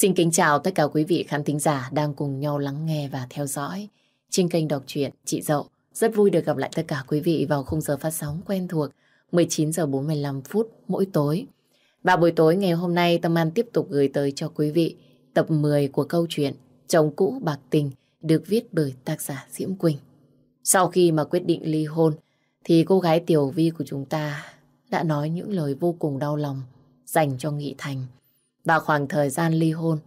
Xin kính chào tất cả quý vị khán thính giả đang cùng nhau lắng nghe và theo dõi trên kênh đọc truyện Chị Dậu. Rất vui được gặp lại tất cả quý vị vào khung giờ phát sóng quen thuộc 19 giờ 45 phút mỗi tối. Và buổi tối ngày hôm nay, Tâm An tiếp tục gửi tới cho quý vị tập 10 của câu chuyện Chồng cũ bạc tình được viết bởi tác giả Diễm Quỳnh. Sau khi mà quyết định ly hôn, thì cô gái Tiểu Vi của chúng ta đã nói những lời vô cùng đau lòng dành cho Nghị Thành. Và khoảng thời gian ly hôn,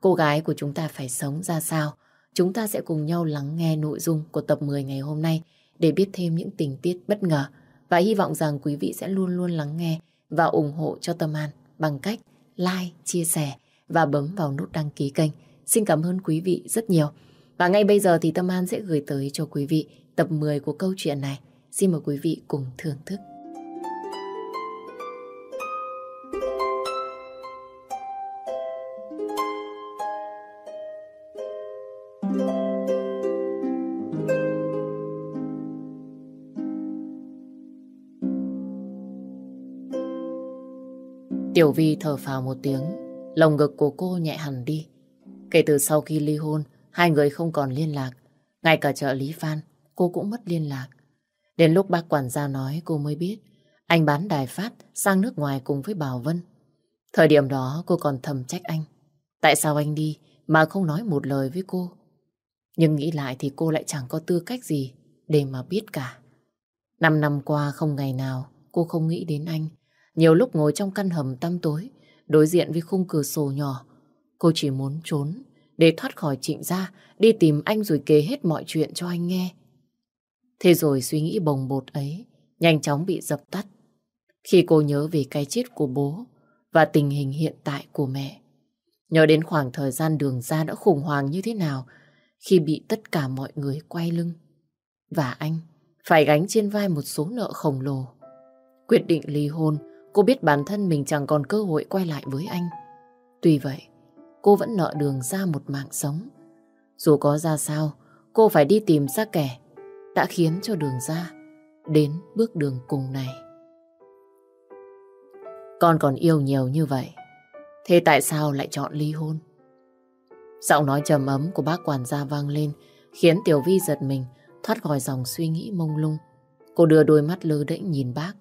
cô gái của chúng ta phải sống ra sao? Chúng ta sẽ cùng nhau lắng nghe nội dung của tập 10 ngày hôm nay để biết thêm những tình tiết bất ngờ. Và hy vọng rằng quý vị sẽ luôn luôn lắng nghe và ủng hộ cho Tâm An bằng cách like, chia sẻ và bấm vào nút đăng ký kênh. Xin cảm ơn quý vị rất nhiều. Và ngay bây giờ thì Tâm An sẽ gửi tới cho quý vị tập 10 của câu chuyện này. Xin mời quý vị cùng thưởng thức. Tiểu Vi thở phào một tiếng, lồng ngực của cô nhẹ hẳn đi. Kể từ sau khi ly hôn, hai người không còn liên lạc. Ngay cả trợ lý Phan, cô cũng mất liên lạc. Đến lúc bác quản gia nói cô mới biết anh bán đài phát sang nước ngoài cùng với Bảo Vân. Thời điểm đó cô còn thầm trách anh. Tại sao anh đi mà không nói một lời với cô? Nhưng nghĩ lại thì cô lại chẳng có tư cách gì để mà biết cả. Năm năm qua không ngày nào cô không nghĩ đến anh. Nhiều lúc ngồi trong căn hầm tăm tối, đối diện với khung cửa sổ nhỏ, cô chỉ muốn trốn để thoát khỏi trịnh gia, đi tìm anh rồi kể hết mọi chuyện cho anh nghe. Thế rồi suy nghĩ bồng bột ấy nhanh chóng bị dập tắt khi cô nhớ về cái chết của bố và tình hình hiện tại của mẹ. Nhớ đến khoảng thời gian đường ra đã khủng hoảng như thế nào khi bị tất cả mọi người quay lưng. Và anh phải gánh trên vai một số nợ khổng lồ. Quyết định ly hôn, cô biết bản thân mình chẳng còn cơ hội quay lại với anh. Tuy vậy, cô vẫn nợ đường ra một mạng sống. Dù có ra sao, cô phải đi tìm ra kẻ đã khiến cho đường ra đến bước đường cùng này. Con còn yêu nhiều như vậy, thế tại sao lại chọn ly hôn? Giọng nói trầm ấm của bác quản gia vang lên, khiến Tiểu Vi giật mình, thoát khỏi dòng suy nghĩ mông lung. Cô đưa đôi mắt lơ đễnh nhìn bác.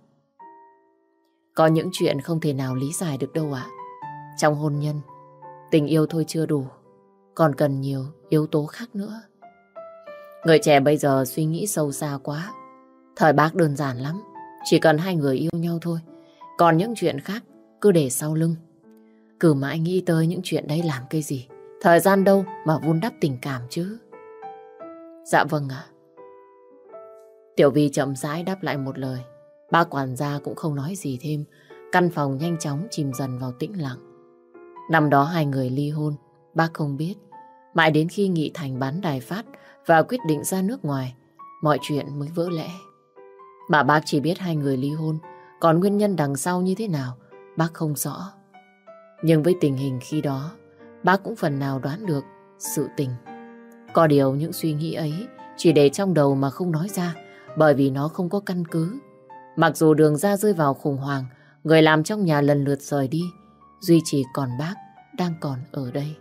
Có những chuyện không thể nào lý giải được đâu ạ. Trong hôn nhân, tình yêu thôi chưa đủ, còn cần nhiều yếu tố khác nữa. Người trẻ bây giờ suy nghĩ sâu xa quá. Thời bác đơn giản lắm, chỉ cần hai người yêu nhau thôi. Còn những chuyện khác cứ để sau lưng. Cứ mãi nghĩ tới những chuyện đấy làm cái gì. Thời gian đâu mà vun đắp tình cảm chứ. Dạ vâng ạ. Tiểu Vi chậm rãi đáp lại một lời. Ba quản gia cũng không nói gì thêm. Căn phòng nhanh chóng chìm dần vào tĩnh lặng. Năm đó hai người ly hôn, bác không biết. Mãi đến khi Nghị Thành bán đài phát và quyết định ra nước ngoài, mọi chuyện mới vỡ lẽ. Bà bác chỉ biết hai người ly hôn, còn nguyên nhân đằng sau như thế nào, bác không rõ. Nhưng với tình hình khi đó, bác cũng phần nào đoán được sự tình. Có điều những suy nghĩ ấy chỉ để trong đầu mà không nói ra, bởi vì nó không có căn cứ. Mặc dù đường ra rơi vào khủng hoảng, người làm trong nhà lần lượt rời đi, duy chỉ còn bác đang còn ở đây.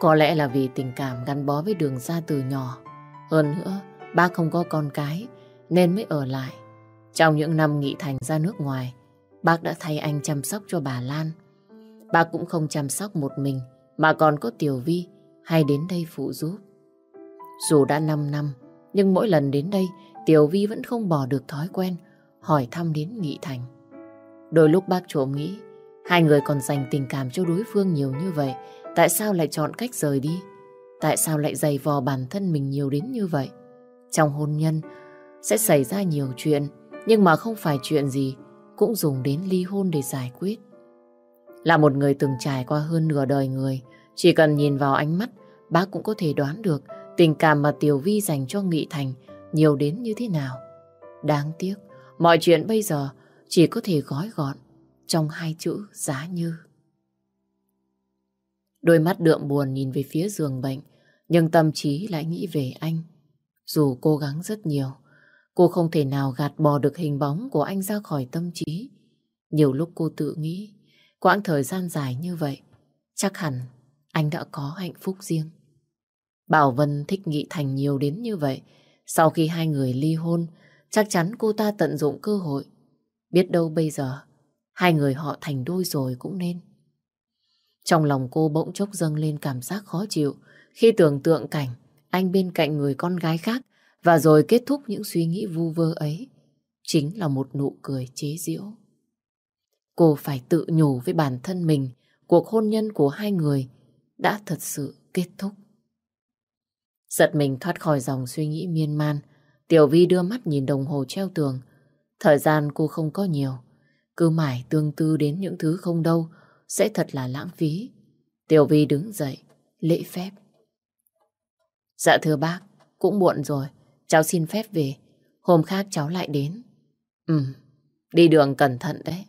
Có lẽ là vì tình cảm gắn bó với đường ra từ nhỏ. Hơn nữa, bác không có con cái nên mới ở lại. Trong những năm nghị thành ra nước ngoài, bác đã thay anh chăm sóc cho bà Lan. Bác cũng không chăm sóc một mình mà còn có Tiểu Vi hay đến đây phụ giúp. Dù đã 5 năm, nhưng mỗi lần đến đây Tiểu Vi vẫn không bỏ được thói quen hỏi thăm đến Nghị Thành. Đôi lúc bác trộm nghĩ hai người còn dành tình cảm cho đối phương nhiều như vậy Tại sao lại chọn cách rời đi? Tại sao lại dày vò bản thân mình nhiều đến như vậy? Trong hôn nhân sẽ xảy ra nhiều chuyện, nhưng mà không phải chuyện gì cũng dùng đến ly hôn để giải quyết. Là một người từng trải qua hơn nửa đời người, chỉ cần nhìn vào ánh mắt, bác cũng có thể đoán được tình cảm mà Tiểu Vi dành cho Nghị Thành nhiều đến như thế nào. Đáng tiếc, mọi chuyện bây giờ chỉ có thể gói gọn trong hai chữ giá như. Đôi mắt đượm buồn nhìn về phía giường bệnh, nhưng tâm trí lại nghĩ về anh. Dù cố gắng rất nhiều, cô không thể nào gạt bỏ được hình bóng của anh ra khỏi tâm trí. Nhiều lúc cô tự nghĩ, quãng thời gian dài như vậy, chắc hẳn anh đã có hạnh phúc riêng. Bảo Vân thích Nghị Thành nhiều đến như vậy. Sau khi hai người ly hôn, chắc chắn cô ta tận dụng cơ hội. Biết đâu bây giờ, hai người họ thành đôi rồi cũng nên. Trong lòng cô bỗng chốc dâng lên cảm giác khó chịu khi tưởng tượng cảnh anh bên cạnh người con gái khác và rồi kết thúc những suy nghĩ vu vơ ấy chính là một nụ cười chế giễu. Cô phải tự nhủ với bản thân mình cuộc hôn nhân của hai người đã thật sự kết thúc. Giật mình thoát khỏi dòng suy nghĩ miên man, Tiểu Vi đưa mắt nhìn đồng hồ treo tường. Thời gian cô không có nhiều, cứ mãi tương tư đến những thứ không đâu, sẽ thật là lãng phí. Tiểu Vi đứng dậy, lễ phép. Dạ thưa bác, cũng muộn rồi, cháu xin phép về, hôm khác cháu lại đến. Ừ, đi đường cẩn thận đấy.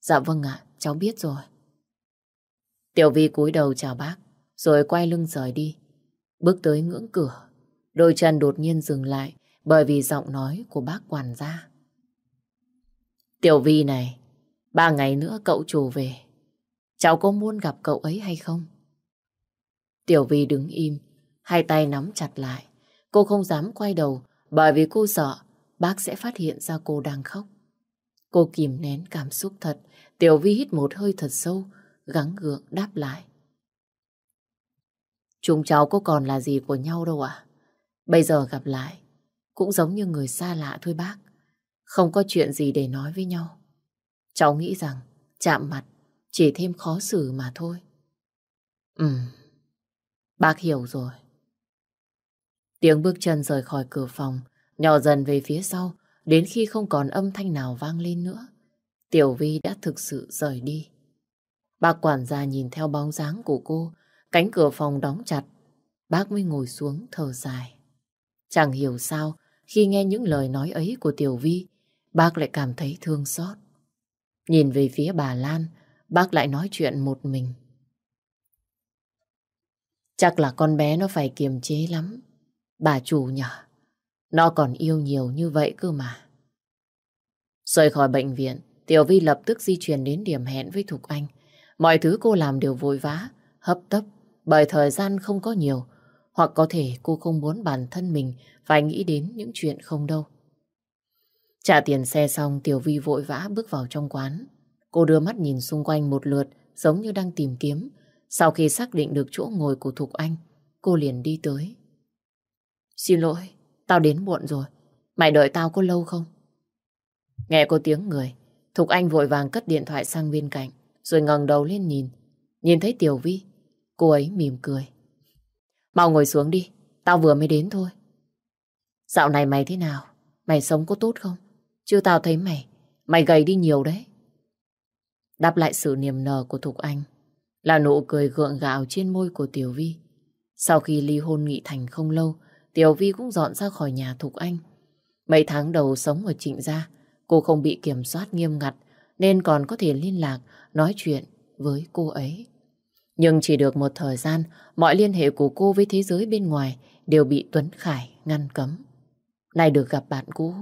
Dạ vâng ạ, cháu biết rồi. Tiểu Vi cúi đầu chào bác, rồi quay lưng rời đi. Bước tới ngưỡng cửa, đôi chân đột nhiên dừng lại bởi vì giọng nói của bác quản gia. Tiểu Vi này, ba ngày nữa cậu chủ về. Cháu có muốn gặp cậu ấy hay không? Tiểu Vi đứng im, hai tay nắm chặt lại. Cô không dám quay đầu bởi vì cô sợ bác sẽ phát hiện ra cô đang khóc. Cô kìm nén cảm xúc thật. Tiểu Vi hít một hơi thật sâu, gắng gượng đáp lại. Chúng cháu có còn là gì của nhau đâu à? Bây giờ gặp lại, cũng giống như người xa lạ thôi bác. Không có chuyện gì để nói với nhau. Cháu nghĩ rằng chạm mặt chỉ thêm khó xử mà thôi. Ừ, bác hiểu rồi. Tiếng bước chân rời khỏi cửa phòng, nhỏ dần về phía sau, đến khi không còn âm thanh nào vang lên nữa. Tiểu Vi đã thực sự rời đi. Bác quản gia nhìn theo bóng dáng của cô, cánh cửa phòng đóng chặt. Bác mới ngồi xuống thở dài. Chẳng hiểu sao, khi nghe những lời nói ấy của Tiểu Vi, bác lại cảm thấy thương xót. Nhìn về phía bà Lan, bác lại nói chuyện một mình. Chắc là con bé nó phải kiềm chế lắm. Bà chủ nhở, nó còn yêu nhiều như vậy cơ mà. Rời khỏi bệnh viện, Tiểu Vi lập tức di chuyển đến điểm hẹn với Thục Anh. Mọi thứ cô làm đều vội vã, hấp tấp, bởi thời gian không có nhiều. Hoặc có thể cô không muốn bản thân mình phải nghĩ đến những chuyện không đâu. Trả tiền xe xong, Tiểu Vi vội vã bước vào trong quán. Cô đưa mắt nhìn xung quanh một lượt, giống như đang tìm kiếm. Sau khi xác định được chỗ ngồi của Thục Anh, cô liền đi tới. Xin lỗi, tao đến muộn rồi. Mày đợi tao có lâu không? Nghe có tiếng người, Thục Anh vội vàng cất điện thoại sang bên cạnh, rồi ngẩng đầu lên nhìn. Nhìn thấy Tiểu Vi, cô ấy mỉm cười. Mau ngồi xuống đi, tao vừa mới đến thôi. Dạo này mày thế nào? Mày sống có tốt không? chưa tao thấy mày, mày gầy đi nhiều đấy. Đáp lại sự niềm nở của Thục Anh là nụ cười gượng gạo trên môi của Tiểu Vi. Sau khi ly hôn nghị thành không lâu, Tiểu Vi cũng dọn ra khỏi nhà Thục Anh. Mấy tháng đầu sống ở trịnh gia, cô không bị kiểm soát nghiêm ngặt nên còn có thể liên lạc, nói chuyện với cô ấy. Nhưng chỉ được một thời gian, mọi liên hệ của cô với thế giới bên ngoài đều bị Tuấn Khải ngăn cấm. Này được gặp bạn cũ,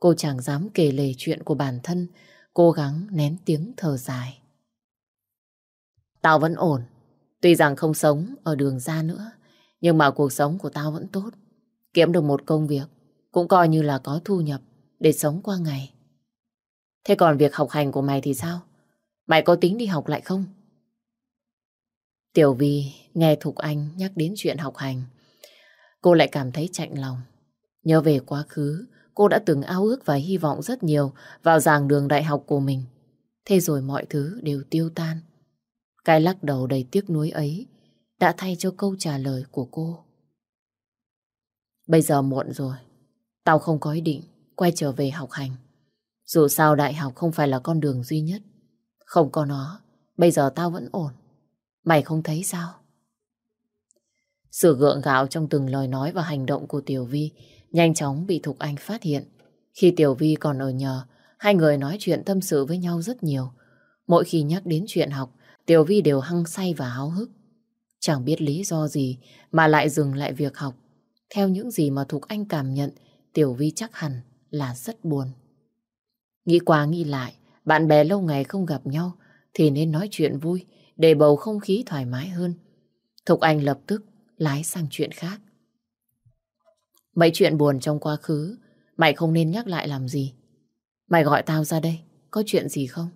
cô chẳng dám kể lể chuyện của bản thân, cố gắng nén tiếng thở dài. Tao vẫn ổn, tuy rằng không sống ở đường ra nữa, nhưng mà cuộc sống của tao vẫn tốt. Kiếm được một công việc, cũng coi như là có thu nhập để sống qua ngày. Thế còn việc học hành của mày thì sao? Mày có tính đi học lại không? Tiểu Vi nghe Thục Anh nhắc đến chuyện học hành. Cô lại cảm thấy chạnh lòng. Nhớ về quá khứ, cô đã từng ao ước và hy vọng rất nhiều vào giảng đường đại học của mình. Thế rồi mọi thứ đều tiêu tan. Cái lắc đầu đầy tiếc nuối ấy đã thay cho câu trả lời của cô. Bây giờ muộn rồi, tao không có ý định quay trở về học hành. Dù sao đại học không phải là con đường duy nhất. Không có nó, bây giờ tao vẫn ổn. Mày không thấy sao? Sự gượng gạo trong từng lời nói và hành động của Tiểu Vi nhanh chóng bị Thục Anh phát hiện. Khi Tiểu Vi còn ở nhờ, hai người nói chuyện tâm sự với nhau rất nhiều. Mỗi khi nhắc đến chuyện học, Tiểu Vi đều hăng say và háo hức. Chẳng biết lý do gì mà lại dừng lại việc học. Theo những gì mà Thục Anh cảm nhận, Tiểu Vi chắc hẳn là rất buồn. Nghĩ qua nghĩ lại, bạn bè lâu ngày không gặp nhau thì nên nói chuyện vui để bầu không khí thoải mái hơn. Thục Anh lập tức lái sang chuyện khác. Mấy chuyện buồn trong quá khứ, mày không nên nhắc lại làm gì. Mày gọi tao ra đây, có chuyện gì không?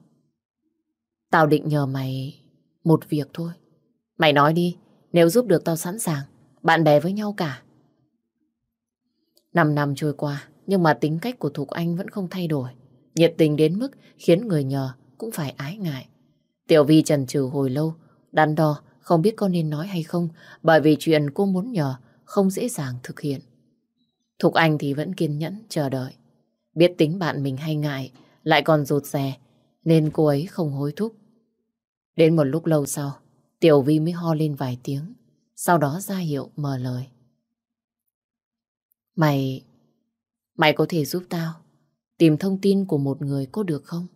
Tao định nhờ mày một việc thôi. Mày nói đi, nếu giúp được tao sẵn sàng, bạn bè với nhau cả. Năm năm trôi qua, nhưng mà tính cách của Thục Anh vẫn không thay đổi. Nhiệt tình đến mức khiến người nhờ cũng phải ái ngại. Tiểu Vi trần trừ hồi lâu, đắn đo không biết có nên nói hay không bởi vì chuyện cô muốn nhờ không dễ dàng thực hiện. Thục Anh thì vẫn kiên nhẫn chờ đợi. Biết tính bạn mình hay ngại, lại còn rụt rè, nên cô ấy không hối thúc. Đến một lúc lâu sau, Tiểu Vi mới ho lên vài tiếng, sau đó ra hiệu mở lời. Mày... Mày có thể giúp tao tìm thông tin của một người có được không?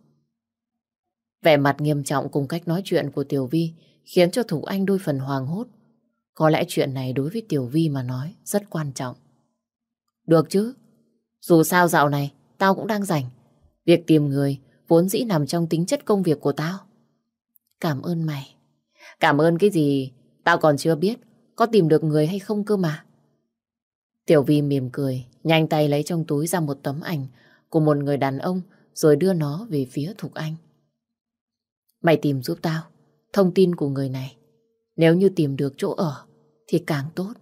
Vẻ mặt nghiêm trọng cùng cách nói chuyện của Tiểu Vi khiến cho Thủ Anh đôi phần hoàng hốt. Có lẽ chuyện này đối với Tiểu Vi mà nói rất quan trọng. Được chứ. Dù sao dạo này, tao cũng đang rảnh. Việc tìm người vốn dĩ nằm trong tính chất công việc của tao. Cảm ơn mày. Cảm ơn cái gì? Tao còn chưa biết có tìm được người hay không cơ mà. Tiểu Vi mỉm cười, nhanh tay lấy trong túi ra một tấm ảnh của một người đàn ông rồi đưa nó về phía Thục Anh. Mày tìm giúp tao thông tin của người này. Nếu như tìm được chỗ ở thì càng tốt.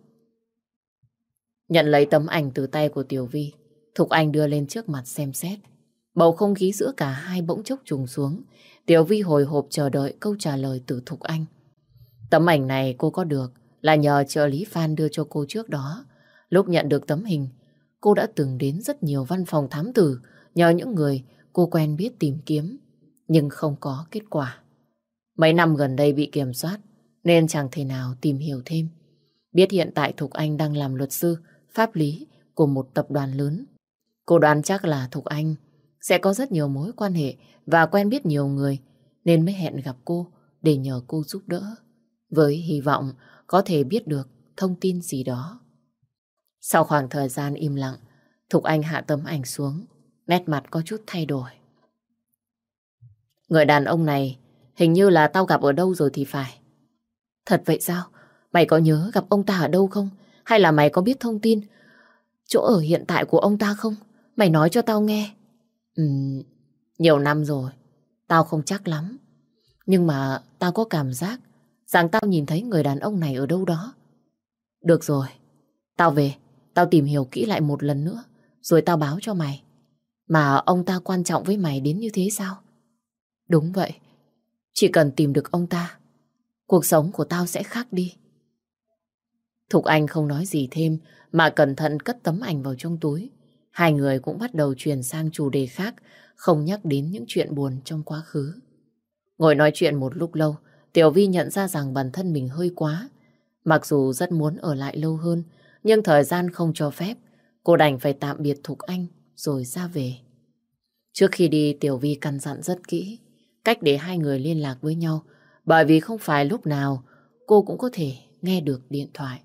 Nhận lấy tấm ảnh từ tay của Tiểu Vi, Thục Anh đưa lên trước mặt xem xét. Bầu không khí giữa cả hai bỗng chốc trùng xuống. Tiểu Vi hồi hộp chờ đợi câu trả lời từ Thục Anh. Tấm ảnh này cô có được là nhờ trợ lý Phan đưa cho cô trước đó. Lúc nhận được tấm hình, cô đã từng đến rất nhiều văn phòng thám tử nhờ những người cô quen biết tìm kiếm, nhưng không có kết quả. Mấy năm gần đây bị kiểm soát, nên chẳng thể nào tìm hiểu thêm. Biết hiện tại Thục Anh đang làm luật sư, pháp lý của một tập đoàn lớn. Cô đoán chắc là Thục Anh sẽ có rất nhiều mối quan hệ và quen biết nhiều người, nên mới hẹn gặp cô để nhờ cô giúp đỡ. Với hy vọng có thể biết được thông tin gì đó. Sau khoảng thời gian im lặng, Thục Anh hạ tấm ảnh xuống, nét mặt có chút thay đổi. Người đàn ông này hình như là tao gặp ở đâu rồi thì phải. Thật vậy sao? Mày có nhớ gặp ông ta ở đâu không? Hay là mày có biết thông tin chỗ ở hiện tại của ông ta không? Mày nói cho tao nghe. Ừm, nhiều năm rồi, tao không chắc lắm. Nhưng mà tao có cảm giác rằng tao nhìn thấy người đàn ông này ở đâu đó. Được rồi, tao về, tao tìm hiểu kỹ lại một lần nữa, rồi tao báo cho mày. Mà ông ta quan trọng với mày đến như thế sao? Đúng vậy, chỉ cần tìm được ông ta, cuộc sống của tao sẽ khác đi. Thục Anh không nói gì thêm mà cẩn thận cất tấm ảnh vào trong túi. Hai người cũng bắt đầu chuyển sang chủ đề khác, không nhắc đến những chuyện buồn trong quá khứ. Ngồi nói chuyện một lúc lâu, Tiểu Vi nhận ra rằng bản thân mình hơi quá. Mặc dù rất muốn ở lại lâu hơn, nhưng thời gian không cho phép. Cô đành phải tạm biệt Thục Anh rồi ra về. Trước khi đi, Tiểu Vi căn dặn rất kỹ cách để hai người liên lạc với nhau bởi vì không phải lúc nào cô cũng có thể nghe được điện thoại.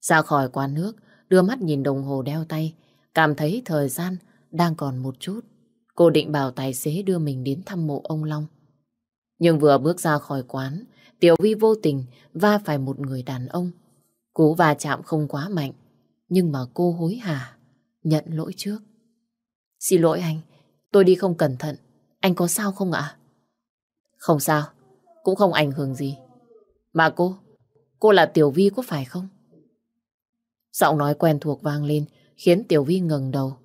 Ra khỏi quán nước, đưa mắt nhìn đồng hồ đeo tay, cảm thấy thời gian đang còn một chút. Cô định bảo tài xế đưa mình đến thăm mộ ông Long. Nhưng vừa bước ra khỏi quán, Tiểu Vi vô tình va phải một người đàn ông. Cú va chạm không quá mạnh, nhưng mà cô hối hả, nhận lỗi trước. Xin lỗi anh, tôi đi không cẩn thận, anh có sao không ạ? Không sao, cũng không ảnh hưởng gì. Mà cô, cô là Tiểu Vi có phải không? Giọng nói quen thuộc vang lên khiến Tiểu Vi ngừng đầu.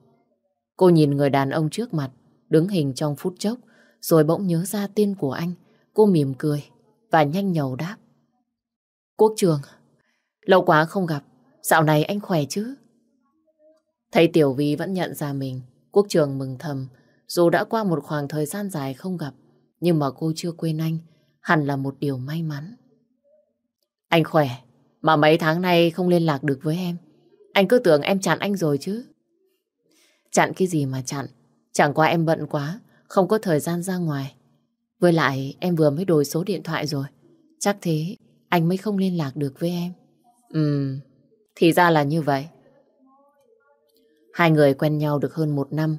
Cô nhìn người đàn ông trước mặt, đứng hình trong phút chốc, rồi bỗng nhớ ra tên của anh. Cô mỉm cười và nhanh nhầu đáp. Quốc trường, lâu quá không gặp, dạo này anh khỏe chứ? Thấy Tiểu Vi vẫn nhận ra mình, Quốc trường mừng thầm, dù đã qua một khoảng thời gian dài không gặp, nhưng mà cô chưa quên anh, hẳn là một điều may mắn. Anh khỏe, mà mấy tháng nay không liên lạc được với em. Anh cứ tưởng em chặn anh rồi chứ. Chặn cái gì mà chặn, chẳng qua em bận quá, không có thời gian ra ngoài. Với lại em vừa mới đổi số điện thoại rồi, chắc thế anh mới không liên lạc được với em. Ừm, thì ra là như vậy. Hai người quen nhau được hơn một năm,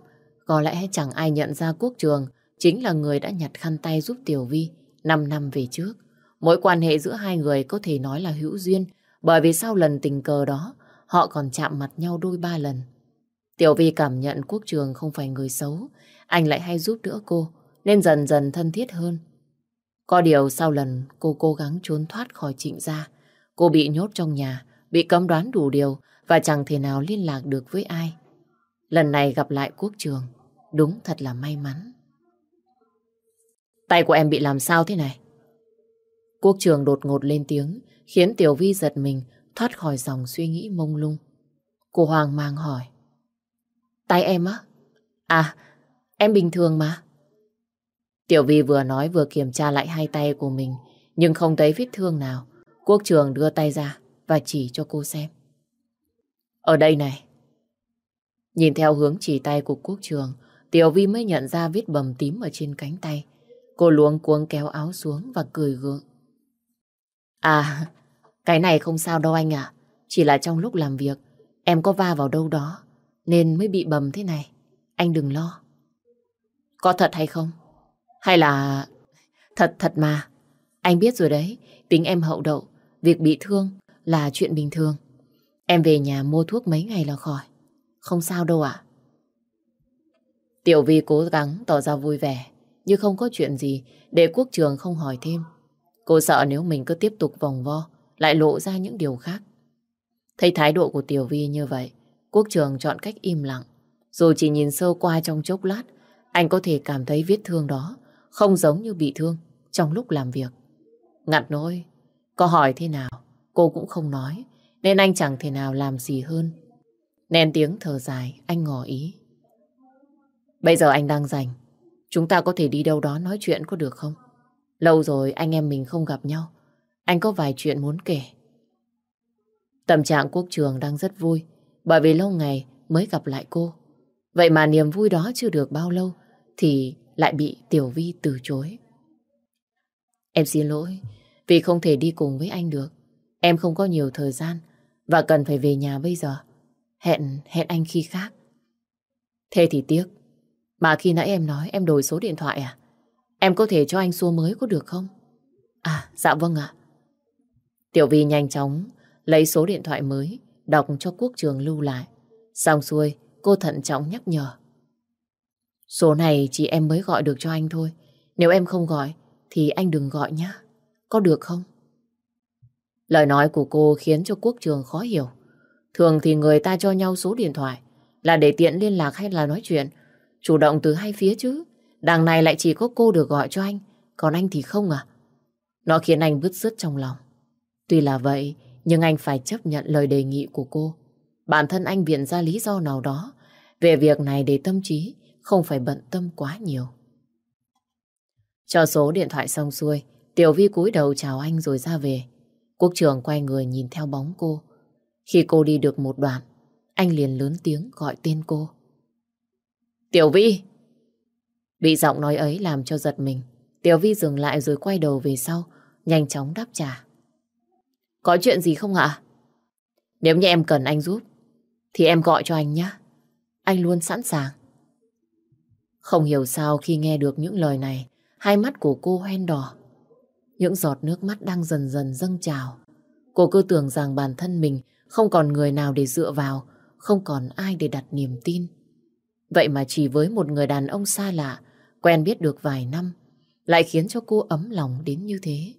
có lẽ chẳng ai nhận ra Quốc Trường chính là người đã nhặt khăn tay giúp Tiểu Vi 5 năm về trước, mối quan hệ giữa hai người có thể nói là hữu duyên, bởi vì sau lần tình cờ đó, họ còn chạm mặt nhau đôi ba lần. Tiểu Vi cảm nhận quốc trường không phải người xấu, anh lại hay giúp đỡ cô, nên dần dần thân thiết hơn. Có điều sau lần cô cố gắng trốn thoát khỏi trịnh gia, cô bị nhốt trong nhà, bị cấm đoán đủ điều và chẳng thể nào liên lạc được với ai. Lần này gặp lại quốc trường, đúng thật là may mắn. Tay của em bị làm sao thế này? Quốc trường đột ngột lên tiếng, khiến Tiểu Vi giật mình, thoát khỏi dòng suy nghĩ mông lung. Cô hoang mang hỏi. Tay em á? À, em bình thường mà. Tiểu Vi vừa nói vừa kiểm tra lại hai tay của mình, nhưng không thấy vết thương nào. Quốc trường đưa tay ra và chỉ cho cô xem. Ở đây này. Nhìn theo hướng chỉ tay của quốc trường, Tiểu Vi mới nhận ra vết bầm tím ở trên cánh tay. Cô luống cuống kéo áo xuống và cười gượng. À, cái này không sao đâu anh ạ. Chỉ là trong lúc làm việc, em có va vào đâu đó, nên mới bị bầm thế này. Anh đừng lo. Có thật hay không? Hay là... Thật thật mà. Anh biết rồi đấy, tính em hậu đậu, việc bị thương là chuyện bình thường. Em về nhà mua thuốc mấy ngày là khỏi. Không sao đâu ạ. Tiểu Vi cố gắng tỏ ra vui vẻ, nhưng không có chuyện gì để quốc trường không hỏi thêm. Cô sợ nếu mình cứ tiếp tục vòng vo, lại lộ ra những điều khác. Thấy thái độ của Tiểu Vi như vậy, quốc trường chọn cách im lặng. Dù chỉ nhìn sơ qua trong chốc lát, anh có thể cảm thấy vết thương đó không giống như bị thương trong lúc làm việc. Ngặt nỗi, có hỏi thế nào, cô cũng không nói, nên anh chẳng thể nào làm gì hơn. Nén tiếng thở dài, anh ngỏ ý. Bây giờ anh đang rảnh, chúng ta có thể đi đâu đó nói chuyện có được không? Lâu rồi anh em mình không gặp nhau, anh có vài chuyện muốn kể. Tâm trạng quốc trường đang rất vui, bởi vì lâu ngày mới gặp lại cô. Vậy mà niềm vui đó chưa được bao lâu, thì lại bị Tiểu Vi từ chối. Em xin lỗi, vì không thể đi cùng với anh được. Em không có nhiều thời gian và cần phải về nhà bây giờ. Hẹn, hẹn anh khi khác. Thế thì tiếc. Mà khi nãy em nói em đổi số điện thoại à? Em có thể cho anh số mới có được không? À, dạ vâng ạ. Tiểu Vi nhanh chóng lấy số điện thoại mới, đọc cho quốc trường lưu lại. Xong xuôi, cô thận trọng nhắc nhở. Số này chỉ em mới gọi được cho anh thôi. Nếu em không gọi, thì anh đừng gọi nhé. Có được không? Lời nói của cô khiến cho quốc trường khó hiểu. Thường thì người ta cho nhau số điện thoại là để tiện liên lạc hay là nói chuyện. Chủ động từ hai phía chứ. Đằng này lại chỉ có cô được gọi cho anh, còn anh thì không à? Nó khiến anh bứt rứt trong lòng. Tuy là vậy, nhưng anh phải chấp nhận lời đề nghị của cô. Bản thân anh viện ra lý do nào đó về việc này để tâm trí không phải bận tâm quá nhiều. Cho số điện thoại xong xuôi, Tiểu Vi cúi đầu chào anh rồi ra về. Quốc trường quay người nhìn theo bóng cô. Khi cô đi được một đoạn, anh liền lớn tiếng gọi tên cô. Tiểu Vi! Bị giọng nói ấy làm cho giật mình. Tiểu Vi dừng lại rồi quay đầu về sau, nhanh chóng đáp trả. Có chuyện gì không ạ? Nếu như em cần anh giúp, thì em gọi cho anh nhé. Anh luôn sẵn sàng. Không hiểu sao khi nghe được những lời này, hai mắt của cô hoen đỏ. Những giọt nước mắt đang dần dần dâng trào. Cô cứ tưởng rằng bản thân mình không còn người nào để dựa vào, không còn ai để đặt niềm tin. Vậy mà chỉ với một người đàn ông xa lạ, quen biết được vài năm, lại khiến cho cô ấm lòng đến như thế.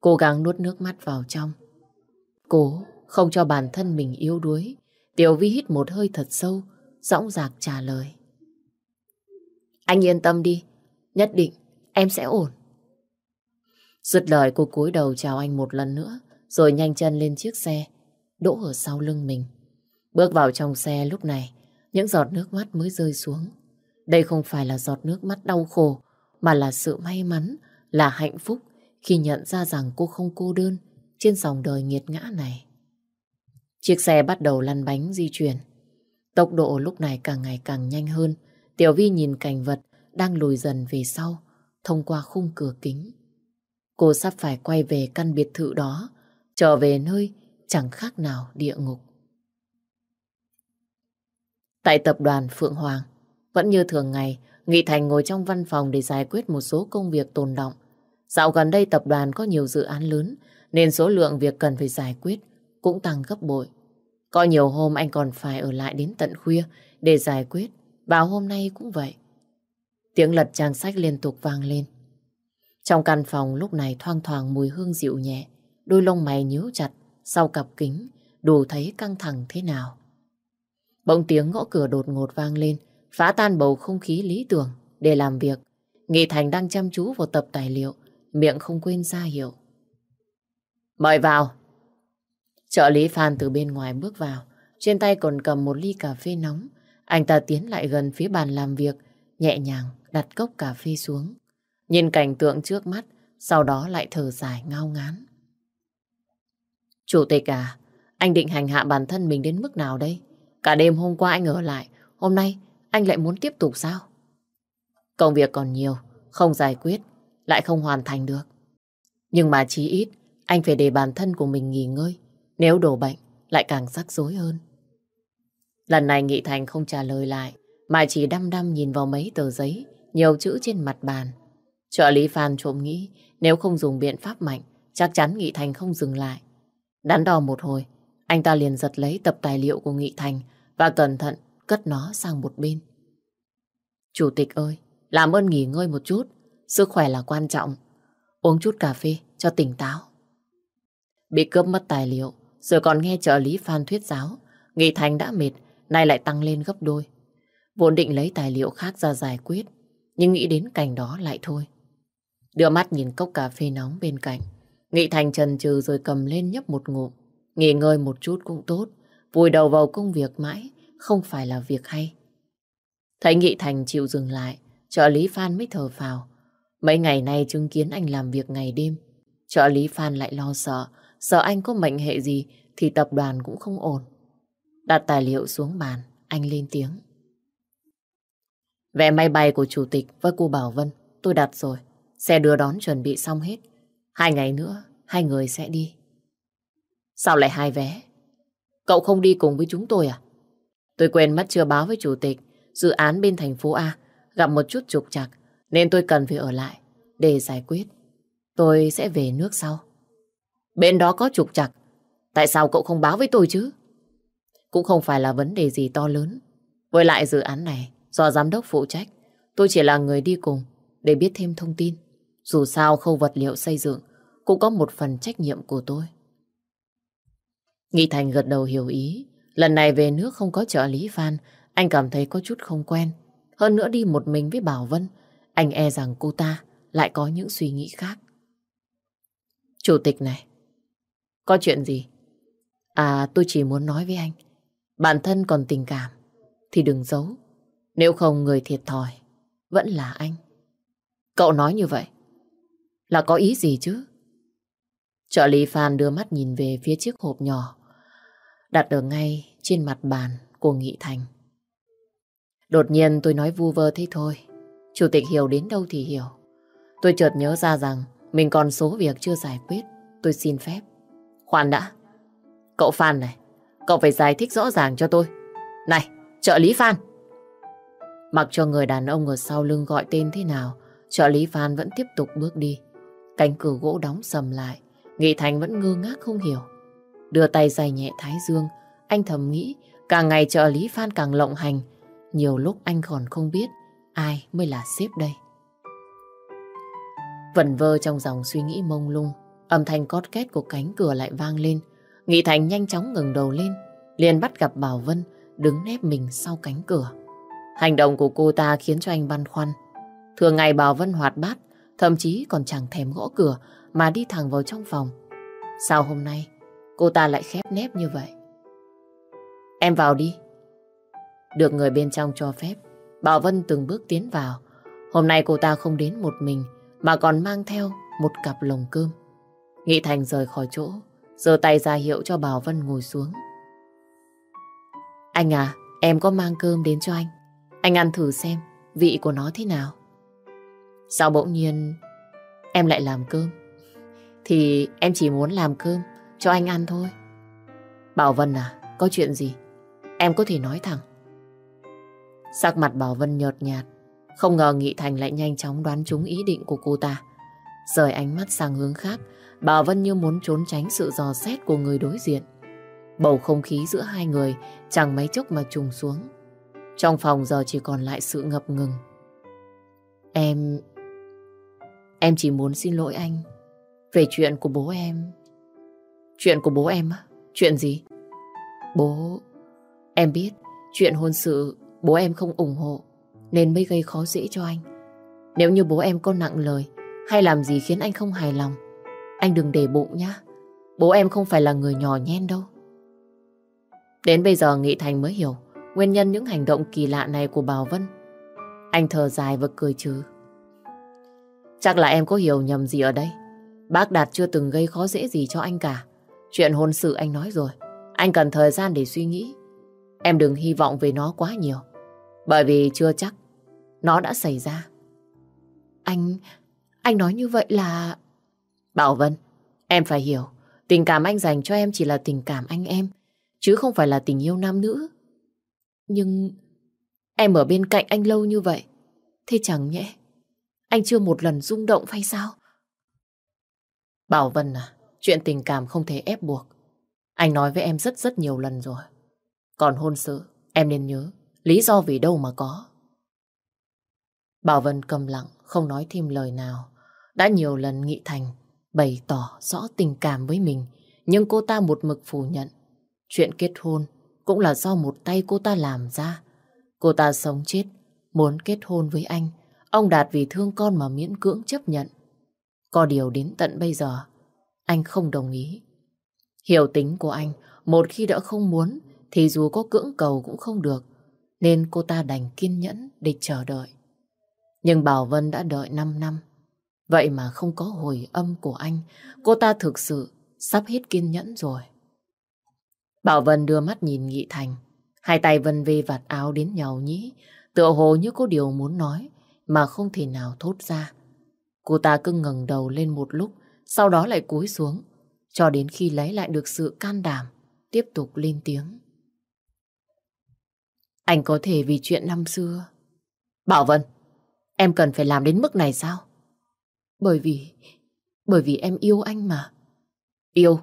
Cố gắng nuốt nước mắt vào trong. Cố không cho bản thân mình yếu đuối. Tiểu Vi hít một hơi thật sâu, dõng dạc trả lời. Anh yên tâm đi, nhất định em sẽ ổn. Dứt lời cô cúi đầu chào anh một lần nữa, rồi nhanh chân lên chiếc xe, đỗ ở sau lưng mình. Bước vào trong xe lúc này, những giọt nước mắt mới rơi xuống. Đây không phải là giọt nước mắt đau khổ, mà là sự may mắn, là hạnh phúc khi nhận ra rằng cô không cô đơn trên dòng đời nghiệt ngã này. Chiếc xe bắt đầu lăn bánh di chuyển. Tốc độ lúc này càng ngày càng nhanh hơn. Tiểu Vi nhìn cảnh vật đang lùi dần về sau, thông qua khung cửa kính. Cô sắp phải quay về căn biệt thự đó, trở về nơi chẳng khác nào địa ngục. Tại tập đoàn Phượng Hoàng, vẫn như thường ngày, Nghị Thành ngồi trong văn phòng để giải quyết một số công việc tồn động. Dạo gần đây tập đoàn có nhiều dự án lớn nên số lượng việc cần phải giải quyết cũng tăng gấp bội. Có nhiều hôm anh còn phải ở lại đến tận khuya để giải quyết và hôm nay cũng vậy. Tiếng lật trang sách liên tục vang lên. Trong căn phòng lúc này thoang thoảng mùi hương dịu nhẹ, đôi lông mày nhíu chặt sau cặp kính, đủ thấy căng thẳng thế nào. Bỗng tiếng gõ cửa đột ngột vang lên, phá tan bầu không khí lý tưởng để làm việc. Nghị Thành đang chăm chú vào tập tài liệu, miệng không quên ra hiệu. Mời vào. Trợ lý Phan từ bên ngoài bước vào, trên tay còn cầm một ly cà phê nóng. Anh ta tiến lại gần phía bàn làm việc, nhẹ nhàng đặt cốc cà phê xuống. Nhìn cảnh tượng trước mắt, sau đó lại thở dài ngao ngán. Chủ tịch à, anh định hành hạ bản thân mình đến mức nào đây? Cả đêm hôm qua anh ở lại, hôm nay anh lại muốn tiếp tục sao? Công việc còn nhiều, không giải quyết, lại không hoàn thành được. Nhưng mà chí ít, anh phải để bản thân của mình nghỉ ngơi. Nếu đổ bệnh, lại càng rắc rối hơn. Lần này Nghị Thành không trả lời lại, mà chỉ đăm đăm nhìn vào mấy tờ giấy, nhiều chữ trên mặt bàn. Trợ lý Phan trộm nghĩ, nếu không dùng biện pháp mạnh, chắc chắn Nghị Thành không dừng lại. Đắn đo một hồi, anh ta liền giật lấy tập tài liệu của Nghị Thành và cẩn thận cất nó sang một bên. Chủ tịch ơi, làm ơn nghỉ ngơi một chút, sức khỏe là quan trọng. Uống chút cà phê cho tỉnh táo. Bị cướp mất tài liệu, rồi còn nghe trợ lý Phan thuyết giáo, Nghị Thành đã mệt, nay lại tăng lên gấp đôi. Vốn định lấy tài liệu khác ra giải quyết, nhưng nghĩ đến cảnh đó lại thôi. Đưa mắt nhìn cốc cà phê nóng bên cạnh, Nghị Thành trần trừ rồi cầm lên nhấp một ngụm. Nghỉ ngơi một chút cũng tốt, vùi đầu vào công việc mãi, không phải là việc hay. Thấy Nghị Thành chịu dừng lại, trợ lý Phan mới thở phào. Mấy ngày nay chứng kiến anh làm việc ngày đêm, trợ lý Phan lại lo sợ, sợ anh có mệnh hệ gì thì tập đoàn cũng không ổn. Đặt tài liệu xuống bàn, anh lên tiếng. Vé máy bay của chủ tịch với cô Bảo Vân, tôi đặt rồi. Xe đưa đón chuẩn bị xong hết. Hai ngày nữa, hai người sẽ đi. Sao lại hai vé? Cậu không đi cùng với chúng tôi à? Tôi quên mất chưa báo với chủ tịch. Dự án bên thành phố A, gặp một chút trục trặc, nên tôi cần phải ở lại để giải quyết. Tôi sẽ về nước sau. Bên đó có trục trặc. Tại sao cậu không báo với tôi chứ? Cũng không phải là vấn đề gì to lớn. Với lại dự án này, do giám đốc phụ trách. Tôi chỉ là người đi cùng để biết thêm thông tin. Dù sao khâu vật liệu xây dựng cũng có một phần trách nhiệm của tôi. Nghị Thành gật đầu hiểu ý. Lần này về nước không có trợ lý Phan, anh cảm thấy có chút không quen. Hơn nữa đi một mình với Bảo Vân, anh e rằng cô ta lại có những suy nghĩ khác. Chủ tịch này, có chuyện gì? À, tôi chỉ muốn nói với anh, bản thân còn tình cảm, thì đừng giấu. Nếu không người thiệt thòi, vẫn là anh. Cậu nói như vậy, là có ý gì chứ? Trợ lý Phan đưa mắt nhìn về phía chiếc hộp nhỏ, đặt ở ngay trên mặt bàn của Nghị Thành. Đột nhiên tôi nói vu vơ thế thôi. Chủ tịch hiểu đến đâu thì hiểu. Tôi chợt nhớ ra rằng mình còn số việc chưa giải quyết. Tôi xin phép. Khoan đã. Cậu Phan này, cậu phải giải thích rõ ràng cho tôi. Này, trợ lý Phan. Mặc cho người đàn ông ở sau lưng gọi tên thế nào, trợ lý Phan vẫn tiếp tục bước đi. Cánh cửa gỗ đóng sầm lại, Nghị Thành vẫn ngơ ngác không hiểu. Đưa tay dài nhẹ Thái Dương, anh thầm nghĩ càng ngày trợ lý Phan càng lộng hành. Nhiều lúc anh còn không biết ai mới là sếp đây. Vẩn vơ trong dòng suy nghĩ mông lung, âm thanh cót két của cánh cửa lại vang lên. Nghị Thành nhanh chóng ngừng đầu lên, liền bắt gặp Bảo Vân đứng nép mình sau cánh cửa. Hành động của cô ta khiến cho anh băn khoăn. Thường ngày Bảo Vân hoạt bát, thậm chí còn chẳng thèm gõ cửa mà đi thẳng vào trong phòng. Sao hôm nay cô ta lại khép nép như vậy? Em vào đi. Được người bên trong cho phép, Bảo Vân từng bước tiến vào. Hôm nay cô ta không đến một mình mà còn mang theo một cặp lồng cơm. Nghị Thành rời khỏi chỗ, giơ tay ra hiệu cho Bảo Vân ngồi xuống. Anh à, em có mang cơm đến cho anh. Anh ăn thử xem vị của nó thế nào. Sao bỗng nhiên em lại làm cơm? Thì em chỉ muốn làm cơm cho anh ăn thôi. Bảo Vân à, có chuyện gì? Em có thể nói thẳng. Sắc mặt Bảo Vân nhợt nhạt. Không ngờ Nghị Thành lại nhanh chóng đoán trúng ý định của cô ta. rời ánh mắt sang hướng khác, Bảo Vân như muốn trốn tránh sự dò xét của người đối diện. Bầu không khí giữa hai người chẳng mấy chốc mà trùng xuống. Trong phòng giờ chỉ còn lại sự ngập ngừng. Em... Em chỉ muốn xin lỗi anh về chuyện của bố em. Chuyện của bố em á? Chuyện gì? Bố... Em biết chuyện hôn sự bố em không ủng hộ nên mới gây khó dễ cho anh. Nếu như bố em có nặng lời hay làm gì khiến anh không hài lòng, anh đừng để bụng nhá. Bố em không phải là người nhỏ nhen đâu. Đến bây giờ Nghị Thành mới hiểu nguyên nhân những hành động kỳ lạ này của Bảo Vân. Anh thở dài và cười trừ. Chắc là em có hiểu nhầm gì ở đây. Bác Đạt chưa từng gây khó dễ gì cho anh cả. Chuyện hôn sự anh nói rồi. Anh cần thời gian để suy nghĩ. Em đừng hy vọng về nó quá nhiều. Bởi vì chưa chắc nó đã xảy ra. Anh... anh nói như vậy là... Bảo Vân, em phải hiểu. Tình cảm anh dành cho em chỉ là tình cảm anh em. Chứ không phải là tình yêu nam nữ. Nhưng... Em ở bên cạnh anh lâu như vậy. Thế chẳng nhẽ... Anh chưa một lần rung động hay sao? Bảo Vân à, chuyện tình cảm không thể ép buộc. Anh nói với em rất rất nhiều lần rồi. Còn hôn sự, em nên nhớ, lý do vì đâu mà có. Bảo Vân cầm lặng, không nói thêm lời nào. Đã nhiều lần Nghị Thành bày tỏ rõ tình cảm với mình, nhưng cô ta một mực phủ nhận. Chuyện kết hôn cũng là do một tay cô ta làm ra. Cô ta sống chết, muốn kết hôn với anh. Ông Đạt vì thương con mà miễn cưỡng chấp nhận. Có điều đến tận bây giờ, anh không đồng ý. Hiểu tính của anh, một khi đã không muốn, thì dù có cưỡng cầu cũng không được. Nên cô ta đành kiên nhẫn để chờ đợi. Nhưng Bảo Vân đã đợi 5 năm. Vậy mà không có hồi âm của anh, cô ta thực sự sắp hết kiên nhẫn rồi. Bảo Vân đưa mắt nhìn Nghị Thành. Hai tay Vân vê vạt áo đến nhau nhĩ, tựa hồ như có điều muốn nói mà không thể nào thốt ra. Cô ta cứ ngẩng đầu lên một lúc, sau đó lại cúi xuống, cho đến khi lấy lại được sự can đảm, tiếp tục lên tiếng. Anh có thể vì chuyện năm xưa. Bảo Vân, em cần phải làm đến mức này sao? Bởi vì, bởi vì em yêu anh mà. Yêu,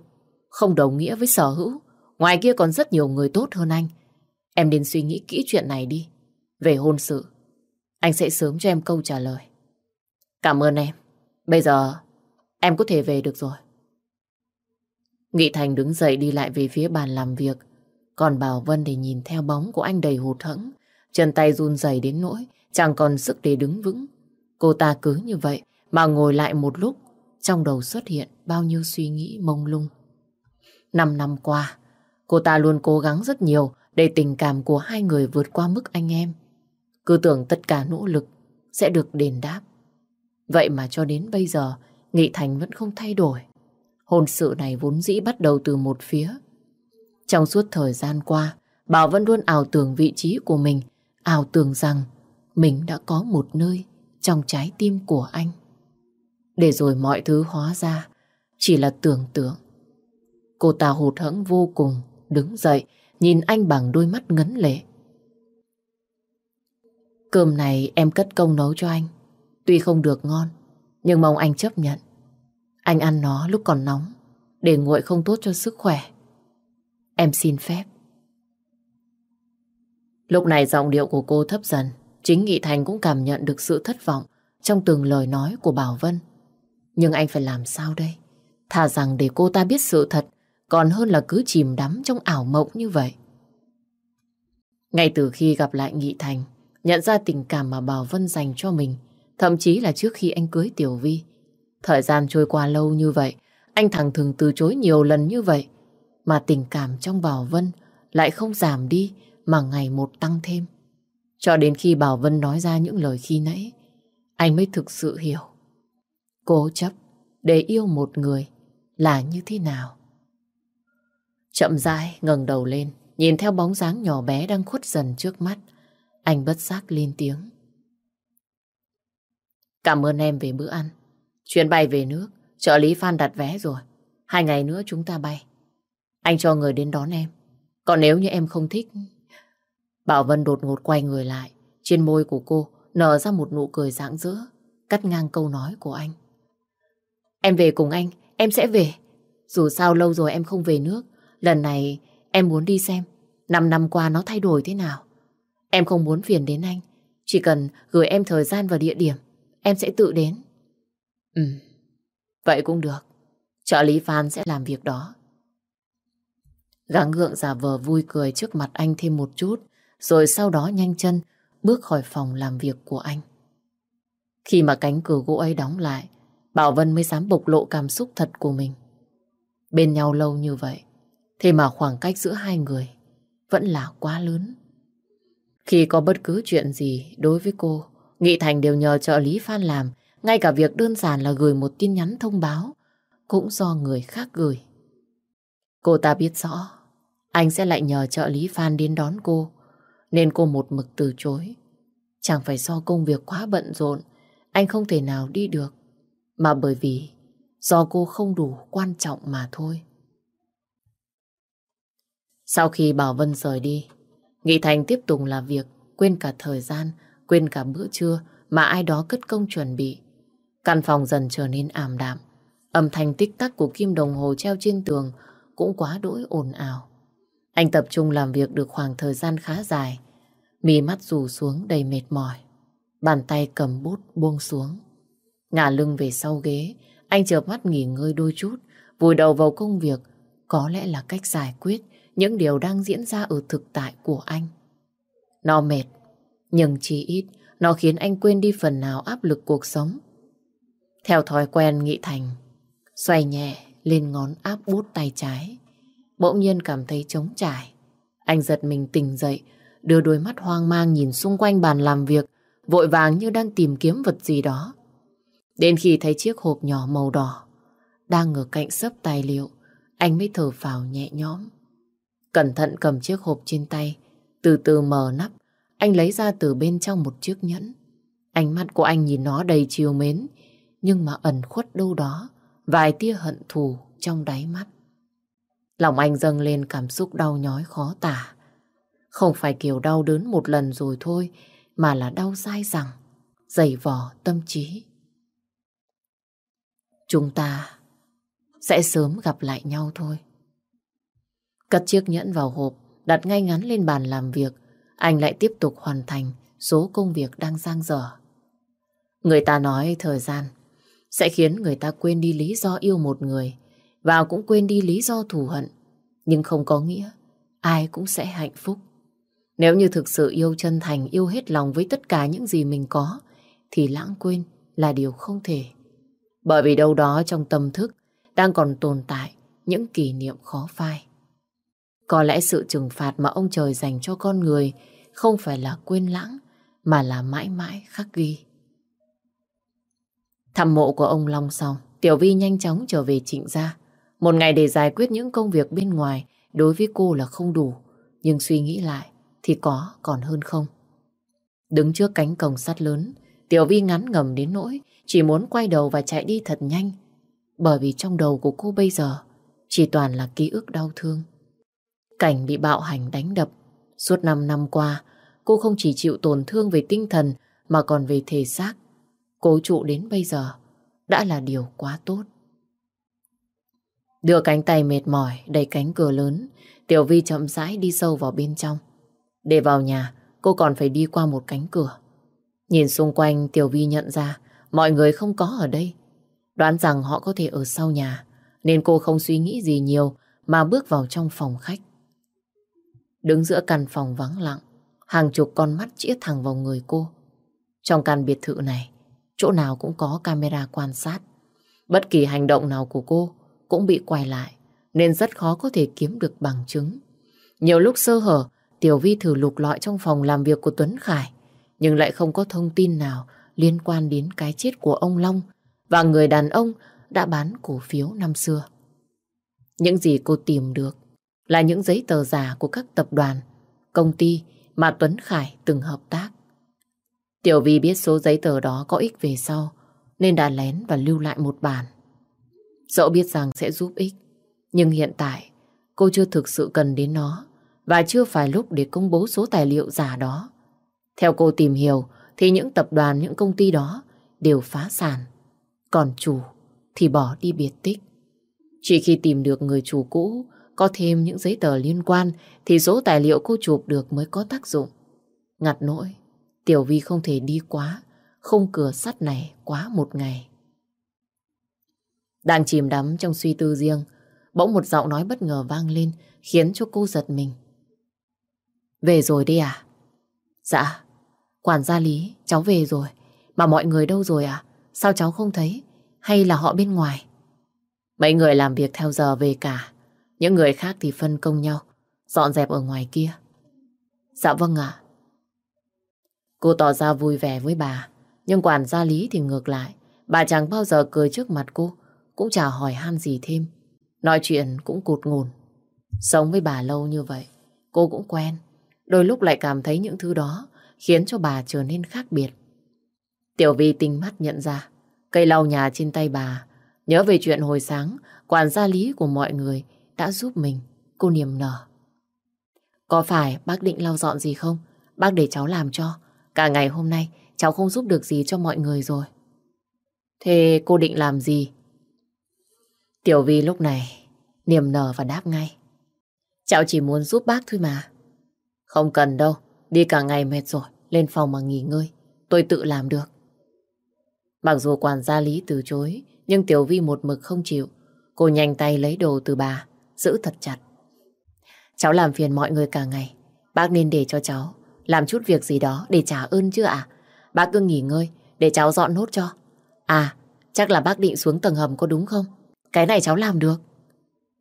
không đồng nghĩa với sở hữu. Ngoài kia còn rất nhiều người tốt hơn anh. Em nên suy nghĩ kỹ chuyện này đi. Về hôn sự, anh sẽ sớm cho em câu trả lời. Cảm ơn em. Bây giờ em có thể về được rồi. Nghị Thành đứng dậy đi lại về phía bàn làm việc. Còn Bảo Vân thì nhìn theo bóng của anh đầy hụt hẫng. Chân tay run rẩy đến nỗi chẳng còn sức để đứng vững. Cô ta cứ như vậy mà ngồi lại một lúc. Trong đầu xuất hiện bao nhiêu suy nghĩ mông lung. Năm năm qua, cô ta luôn cố gắng rất nhiều để tình cảm của hai người vượt qua mức anh em. Cứ tưởng tất cả nỗ lực sẽ được đền đáp. Vậy mà cho đến bây giờ, Nghị Thành vẫn không thay đổi. Hôn sự này vốn dĩ bắt đầu từ một phía. Trong suốt thời gian qua, Bảo Vân luôn ảo tưởng vị trí của mình, ảo tưởng rằng mình đã có một nơi trong trái tim của anh. Để rồi mọi thứ hóa ra chỉ là tưởng tượng. Cô ta hụt hẫng vô cùng, đứng dậy, nhìn anh bằng đôi mắt ngấn lệ. Cơm này em cất công nấu cho anh. Tuy không được ngon, nhưng mong anh chấp nhận. Anh ăn nó lúc còn nóng, để nguội không tốt cho sức khỏe. Em xin phép. Lúc này giọng điệu của cô thấp dần, chính Nghị Thành cũng cảm nhận được sự thất vọng trong từng lời nói của Bảo Vân. Nhưng anh phải làm sao đây? Thà rằng để cô ta biết sự thật, còn hơn là cứ chìm đắm trong ảo mộng như vậy. Ngay từ khi gặp lại Nghị Thành, nhận ra tình cảm mà Bảo Vân dành cho mình, thậm chí là trước khi anh cưới Tiểu Vi. Thời gian trôi qua lâu như vậy, anh thẳng thường từ chối nhiều lần như vậy, mà tình cảm trong Bảo Vân lại không giảm đi mà ngày một tăng thêm. Cho đến khi Bảo Vân nói ra những lời khi nãy, anh mới thực sự hiểu. Cố chấp để yêu một người là như thế nào. Chậm rãi ngẩng đầu lên, nhìn theo bóng dáng nhỏ bé đang khuất dần trước mắt. Anh bất giác lên tiếng. Cảm ơn em về bữa ăn. Chuyến bay về nước, trợ lý Phan đặt vé rồi. Hai ngày nữa chúng ta bay. Anh cho người đến đón em. Còn nếu như em không thích... Bảo Vân đột ngột quay người lại. Trên môi của cô nở ra một nụ cười rạng rỡ, cắt ngang câu nói của anh. Em về cùng anh, em sẽ về. Dù sao lâu rồi em không về nước. Lần này em muốn đi xem. Năm năm qua nó thay đổi thế nào. Em không muốn phiền đến anh. Chỉ cần gửi em thời gian và địa điểm, em sẽ tự đến. Ừ, vậy cũng được. Trợ lý Phan sẽ làm việc đó. Gắng gượng giả vờ vui cười trước mặt anh thêm một chút, rồi sau đó nhanh chân bước khỏi phòng làm việc của anh. Khi mà cánh cửa gỗ ấy đóng lại, Bảo Vân mới dám bộc lộ cảm xúc thật của mình. Bên nhau lâu như vậy, thế mà khoảng cách giữa hai người vẫn là quá lớn. Khi có bất cứ chuyện gì đối với cô, Nghị Thành đều nhờ trợ lý Phan làm, ngay cả việc đơn giản là gửi một tin nhắn thông báo, cũng do người khác gửi. Cô ta biết rõ, anh sẽ lại nhờ trợ lý Phan đến đón cô, nên cô một mực từ chối. Chẳng phải do công việc quá bận rộn, anh không thể nào đi được, mà bởi vì do cô không đủ quan trọng mà thôi. Sau khi Bảo Vân rời đi, Nghị Thành tiếp tục làm việc, quên cả thời gian, quên cả bữa trưa mà ai đó cất công chuẩn bị. Căn phòng dần trở nên ảm đạm. Âm thanh tích tắc của kim đồng hồ treo trên tường cũng quá đỗi ồn ào. Anh tập trung làm việc được khoảng thời gian khá dài. Mí mắt rủ xuống đầy mệt mỏi. Bàn tay cầm bút buông xuống. Ngả lưng về sau ghế, anh chợp mắt nghỉ ngơi đôi chút, vùi đầu vào công việc. Có lẽ là cách giải quyết những điều đang diễn ra ở thực tại của anh. Nó mệt, nhưng chỉ ít nó khiến anh quên đi phần nào áp lực cuộc sống. Theo thói quen Nghị Thành, xoay nhẹ lên ngón áp bút tay trái. Bỗng nhiên cảm thấy trống trải. Anh giật mình tỉnh dậy, đưa đôi mắt hoang mang nhìn xung quanh bàn làm việc, vội vàng như đang tìm kiếm vật gì đó. Đến khi thấy chiếc hộp nhỏ màu đỏ đang ở cạnh sấp tài liệu, anh mới thở phào nhẹ nhõm. Cẩn thận cầm chiếc hộp trên tay, từ từ mở nắp, anh lấy ra từ bên trong một chiếc nhẫn. Ánh mắt của anh nhìn nó đầy chiều mến, nhưng mà ẩn khuất đâu đó, vài tia hận thù trong đáy mắt. Lòng anh dâng lên cảm xúc đau nhói khó tả. Không phải kiểu đau đớn một lần rồi thôi, mà là đau dai dẳng, dày vò tâm trí. Chúng ta sẽ sớm gặp lại nhau thôi. Cất chiếc nhẫn vào hộp, đặt ngay ngắn lên bàn làm việc, anh lại tiếp tục hoàn thành số công việc đang giang dở. Người ta nói thời gian sẽ khiến người ta quên đi lý do yêu một người và cũng quên đi lý do thù hận. Nhưng không có nghĩa ai cũng sẽ hạnh phúc. Nếu như thực sự yêu chân thành, yêu hết lòng với tất cả những gì mình có, thì lãng quên là điều không thể. Bởi vì đâu đó trong tâm thức đang còn tồn tại những kỷ niệm khó phai. Có lẽ sự trừng phạt mà ông trời dành cho con người không phải là quên lãng, mà là mãi mãi khắc ghi. Thăm mộ của ông Long xong, Tiểu Vi nhanh chóng trở về trịnh gia. Một ngày để giải quyết những công việc bên ngoài đối với cô là không đủ, nhưng suy nghĩ lại thì có còn hơn không. Đứng trước cánh cổng sắt lớn, Tiểu Vi ngắn ngầm đến nỗi chỉ muốn quay đầu và chạy đi thật nhanh. Bởi vì trong đầu của cô bây giờ chỉ toàn là ký ức đau thương. Cảnh bị bạo hành đánh đập. Suốt 5 năm qua, cô không chỉ chịu tổn thương về tinh thần mà còn về thể xác. Cố trụ đến bây giờ đã là điều quá tốt. Đưa cánh tay mệt mỏi đẩy cánh cửa lớn, Tiểu Vi chậm rãi đi sâu vào bên trong. Để vào nhà, cô còn phải đi qua một cánh cửa. Nhìn xung quanh, Tiểu Vi nhận ra mọi người không có ở đây. Đoán rằng họ có thể ở sau nhà, nên cô không suy nghĩ gì nhiều mà bước vào trong phòng khách. Đứng giữa căn phòng vắng lặng, hàng chục con mắt chĩa thẳng vào người cô. Trong căn biệt thự này, chỗ nào cũng có camera quan sát. Bất kỳ hành động nào của cô cũng bị quay lại, nên rất khó có thể kiếm được bằng chứng. Nhiều lúc sơ hở, Tiểu Vi thử lục lọi trong phòng làm việc của Tuấn Khải, nhưng lại không có thông tin nào liên quan đến cái chết của ông Long và người đàn ông đã bán cổ phiếu năm xưa. Những gì cô tìm được là những giấy tờ giả của các tập đoàn, công ty mà Tuấn Khải từng hợp tác. Tiểu Vi biết số giấy tờ đó có ích về sau, nên đã lén và lưu lại một bản. Dẫu biết rằng sẽ giúp ích, nhưng hiện tại cô chưa thực sự cần đến nó và chưa phải lúc để công bố số tài liệu giả đó. Theo cô tìm hiểu thì những tập đoàn, những công ty đó đều phá sản. Còn chủ thì bỏ đi biệt tích. Chỉ khi tìm được người chủ cũ, có thêm những giấy tờ liên quan thì số tài liệu cô chụp được mới có tác dụng. Ngặt nỗi, Tiểu Vi không thể đi quá, không cửa sắt này quá một ngày. Đang chìm đắm trong suy tư riêng, bỗng một giọng nói bất ngờ vang lên khiến cho cô giật mình. Về rồi đi à? Dạ, quản gia Lý, cháu về rồi. Mà mọi người đâu rồi à? Sao cháu không thấy? Hay là họ bên ngoài? Mấy người làm việc theo giờ về cả. Những người khác thì phân công nhau, dọn dẹp ở ngoài kia. Dạ vâng ạ. Cô tỏ ra vui vẻ với bà, nhưng quản gia Lý thì ngược lại. Bà chẳng bao giờ cười trước mặt cô, cũng chả hỏi han gì thêm. Nói chuyện cũng cụt ngùn. Sống với bà lâu như vậy, cô cũng quen. Đôi lúc lại cảm thấy những thứ đó khiến cho bà trở nên khác biệt. Tiểu Vi tinh mắt nhận ra, cây lau nhà trên tay bà. Nhớ về chuyện hồi sáng, quản gia lý của mọi người đã giúp mình, cô niềm nở. Có phải bác định lau dọn gì không? Bác để cháu làm cho. Cả ngày hôm nay cháu không giúp được gì cho mọi người rồi. Thế cô định làm gì? Tiểu Vi lúc này niềm nở và đáp ngay. Cháu chỉ muốn giúp bác thôi mà. Không cần đâu, đi cả ngày mệt rồi, lên phòng mà nghỉ ngơi. Tôi tự làm được. Mặc dù quản gia Lý từ chối, nhưng Tiểu Vi một mực không chịu. Cô nhanh tay lấy đồ từ bà, giữ thật chặt. Cháu làm phiền mọi người cả ngày. Bác nên để cho cháu làm chút việc gì đó để trả ơn chứ ạ. Bác cứ nghỉ ngơi, để cháu dọn nốt cho. À, chắc là bác định xuống tầng hầm có đúng không? Cái này cháu làm được.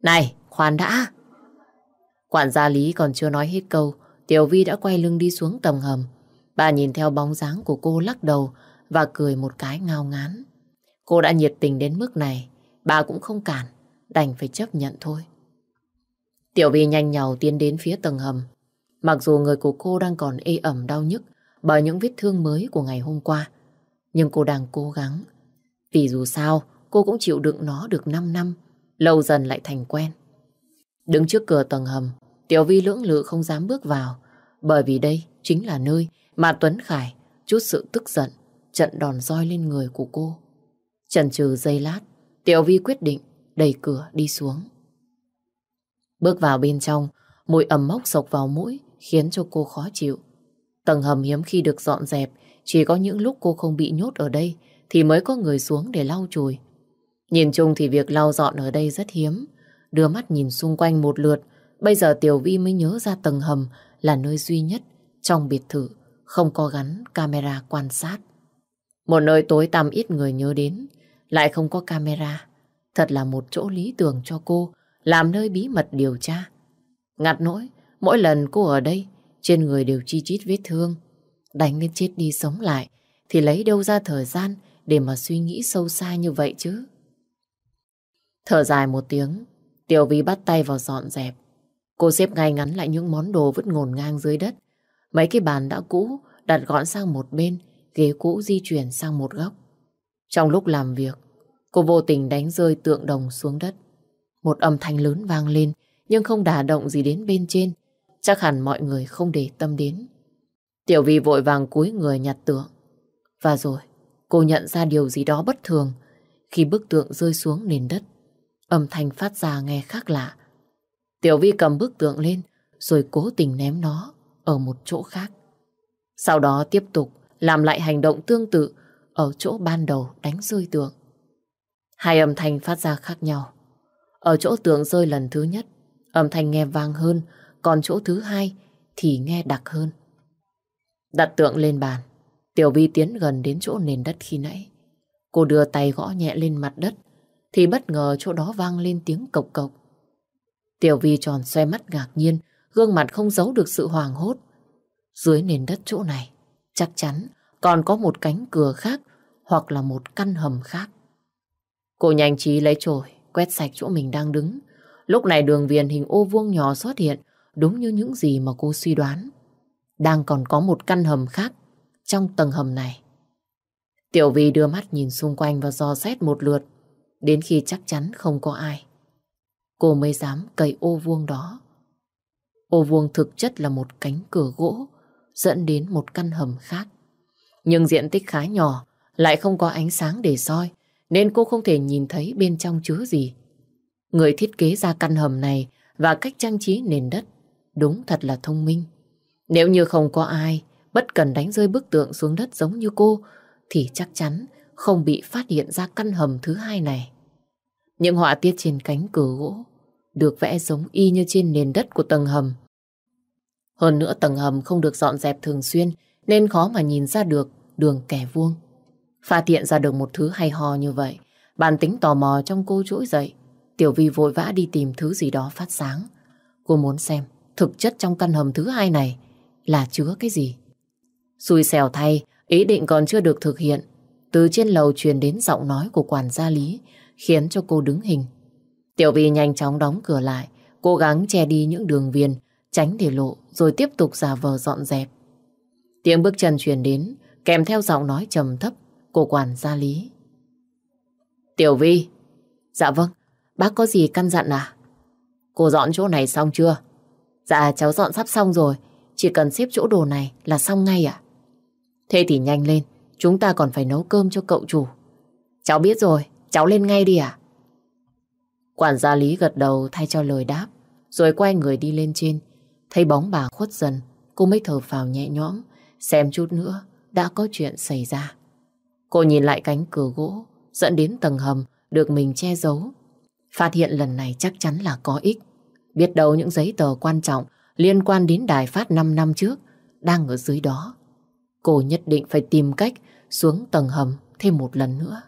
Này, khoan đã. Quản gia Lý còn chưa nói hết câu, Tiểu Vi đã quay lưng đi xuống tầng hầm. Bà nhìn theo bóng dáng của cô lắc đầu và cười một cái ngao ngán. Cô đã nhiệt tình đến mức này, bà cũng không cản, đành phải chấp nhận thôi. Tiểu Vi nhanh nhào tiến đến phía tầng hầm. Mặc dù người của cô đang còn ê ẩm đau nhức bởi những vết thương mới của ngày hôm qua, nhưng cô đang cố gắng. Vì dù sao, cô cũng chịu đựng nó được 5 năm, lâu dần lại thành quen. Đứng trước cửa tầng hầm, Tiểu Vi lưỡng lự không dám bước vào, bởi vì đây chính là nơi mà Tuấn Khải chút sự tức giận, trận đòn roi lên người của cô. Chần chừ giây lát, Tiểu Vi quyết định đẩy cửa đi xuống. Bước vào bên trong, mùi ẩm mốc sộc vào mũi khiến cho cô khó chịu. Tầng hầm hiếm khi được dọn dẹp, chỉ có những lúc cô không bị nhốt ở đây thì mới có người xuống để lau chùi. Nhìn chung thì việc lau dọn ở đây rất hiếm. Đưa mắt nhìn xung quanh một lượt, bây giờ Tiểu Vi mới nhớ ra tầng hầm là nơi duy nhất trong biệt thự không có gắn camera quan sát. Một nơi tối tăm ít người nhớ đến, lại không có camera. Thật là một chỗ lý tưởng cho cô, làm nơi bí mật điều tra. Ngặt nỗi, mỗi lần cô ở đây, trên người đều chi chít vết thương. Đánh đến chết đi sống lại, thì lấy đâu ra thời gian để mà suy nghĩ sâu xa như vậy chứ. Thở dài một tiếng, Tiểu Vi bắt tay vào dọn dẹp. Cô xếp ngay ngắn lại những món đồ vứt ngổn ngang dưới đất. Mấy cái bàn đã cũ đặt gọn sang một bên, ghế cũ di chuyển sang một góc. Trong lúc làm việc, cô vô tình đánh rơi tượng đồng xuống đất. Một âm thanh lớn vang lên, nhưng không đả động gì đến bên trên. Chắc hẳn mọi người không để tâm đến. Tiểu Vi vội vàng cúi người nhặt tượng. Và rồi, cô nhận ra điều gì đó bất thường khi bức tượng rơi xuống nền đất. Âm thanh phát ra nghe khác lạ. Tiểu Vi cầm bức tượng lên rồi cố tình ném nó ở một chỗ khác. Sau đó tiếp tục làm lại hành động tương tự ở chỗ ban đầu đánh rơi tượng. Hai âm thanh phát ra khác nhau. Ở chỗ tường rơi lần thứ nhất, âm thanh nghe vang hơn, còn chỗ thứ hai thì nghe đặc hơn. Đặt tượng lên bàn, Tiểu Vi tiến gần đến chỗ nền đất khi nãy. Cô đưa tay gõ nhẹ lên mặt đất, thì bất ngờ chỗ đó vang lên tiếng cộc cộc. Tiểu Vi tròn xoay mắt ngạc nhiên, gương mặt không giấu được sự hoàng hốt. Dưới nền đất chỗ này, chắc chắn còn có một cánh cửa khác hoặc là một căn hầm khác. Cô nhanh trí lấy chổi, quét sạch chỗ mình đang đứng. Lúc này đường viền hình ô vuông nhỏ xuất hiện, đúng như những gì mà cô suy đoán. Đang còn có một căn hầm khác trong tầng hầm này. Tiểu Vi đưa mắt nhìn xung quanh và dò xét một lượt, đến khi chắc chắn không có ai. Cô mới dám cậy ô vuông đó. Ô vuông thực chất là một cánh cửa gỗ dẫn đến một căn hầm khác. Nhưng diện tích khá nhỏ, lại không có ánh sáng để soi, nên cô không thể nhìn thấy bên trong chứa gì. Người thiết kế ra căn hầm này và cách trang trí nền đất đúng thật là thông minh. Nếu như không có ai bất cần đánh rơi bức tượng xuống đất giống như cô, thì chắc chắn không bị phát hiện ra căn hầm thứ hai này. Những họa tiết trên cánh cửa gỗ được vẽ giống y như trên nền đất của tầng hầm. Hơn nữa tầng hầm không được dọn dẹp thường xuyên nên khó mà nhìn ra được đường kẻ vuông. Phát hiện ra được một thứ hay ho như vậy, bản tính tò mò trong cô trỗi dậy. Tiểu Vi vội vã đi tìm thứ gì đó phát sáng. Cô muốn xem thực chất trong căn hầm thứ hai này là chứa cái gì. Xui xẻo thay, ý định còn chưa được thực hiện. Từ trên lầu truyền đến giọng nói của quản gia Lý, khiến cho cô đứng hình. Tiểu Vi nhanh chóng đóng cửa lại, cố gắng che đi những đường viền, tránh để lộ, rồi tiếp tục giả vờ dọn dẹp. Tiếng bước chân truyền đến, kèm theo giọng nói trầm thấp của quản gia Lý. Tiểu Vi, dạ vâng, bác có gì căn dặn à? Cô dọn chỗ này xong chưa? Dạ cháu dọn sắp xong rồi, chỉ cần xếp chỗ đồ này là xong ngay ạ. Thế thì nhanh lên, chúng ta còn phải nấu cơm cho cậu chủ. Cháu biết rồi, cháu lên ngay đi ạ. Quản gia Lý gật đầu thay cho lời đáp, rồi quay người đi lên trên. Thấy bóng bà khuất dần, cô mới thở phào nhẹ nhõm, xem chút nữa đã có chuyện xảy ra. Cô nhìn lại cánh cửa gỗ, dẫn đến tầng hầm được mình che giấu. Phát hiện lần này chắc chắn là có ích. Biết đâu những giấy tờ quan trọng liên quan đến đài phát 5 năm trước đang ở dưới đó. Cô nhất định phải tìm cách xuống tầng hầm thêm một lần nữa.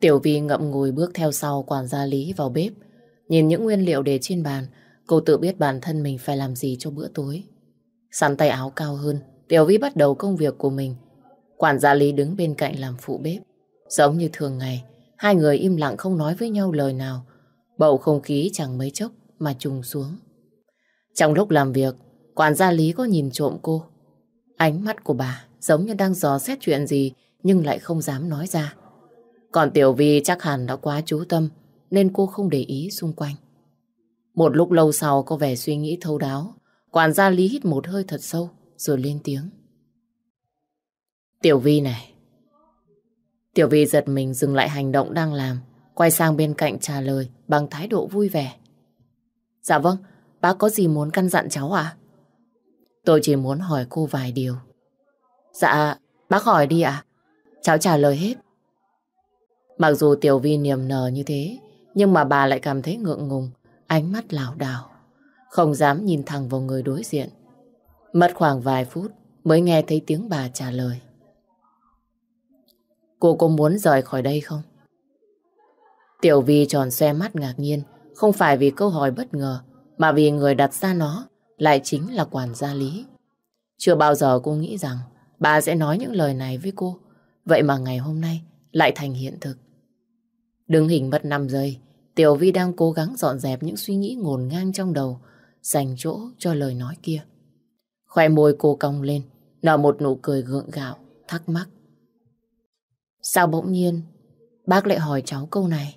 Tiểu Vi ngậm ngùi bước theo sau quản gia Lý vào bếp. Nhìn những nguyên liệu để trên bàn, cô tự biết bản thân mình phải làm gì cho bữa tối. Sắn tay áo cao hơn, Tiểu Vi bắt đầu công việc của mình. Quản gia Lý đứng bên cạnh làm phụ bếp. Giống như thường ngày, hai người im lặng không nói với nhau lời nào. Bầu không khí chẳng mấy chốc mà trùng xuống. Trong lúc làm việc, quản gia Lý có nhìn trộm cô. Ánh mắt của bà giống như đang dò xét chuyện gì nhưng lại không dám nói ra. Còn Tiểu Vi chắc hẳn đã quá chú tâm nên cô không để ý xung quanh. Một lúc lâu sau có vẻ suy nghĩ thấu đáo. Quản gia Lý hít một hơi thật sâu rồi lên tiếng. Tiểu Vi này. Tiểu Vi giật mình dừng lại hành động đang làm, quay sang bên cạnh trả lời bằng thái độ vui vẻ. Dạ vâng, bác có gì muốn căn dặn cháu à? Tôi chỉ muốn hỏi cô vài điều. Dạ, bác hỏi đi ạ. Cháu trả lời hết. Mặc dù Tiểu Vi niềm nở như thế, nhưng mà bà lại cảm thấy ngượng ngùng, ánh mắt lảo đảo, không dám nhìn thẳng vào người đối diện. Mất khoảng vài phút mới nghe thấy tiếng bà trả lời. Cô có muốn rời khỏi đây không? Tiểu Vi tròn xe mắt ngạc nhiên, không phải vì câu hỏi bất ngờ, mà vì người đặt ra nó lại chính là quản gia Lý. Chưa bao giờ cô nghĩ rằng bà sẽ nói những lời này với cô, vậy mà ngày hôm nay lại thành hiện thực. Đứng hình mất 5 giây, Tiểu Vi đang cố gắng dọn dẹp những suy nghĩ ngổn ngang trong đầu, dành chỗ cho lời nói kia. Khoe môi cô cong lên, nở một nụ cười gượng gạo, thắc mắc. Sao bỗng nhiên bác lại hỏi cháu câu này?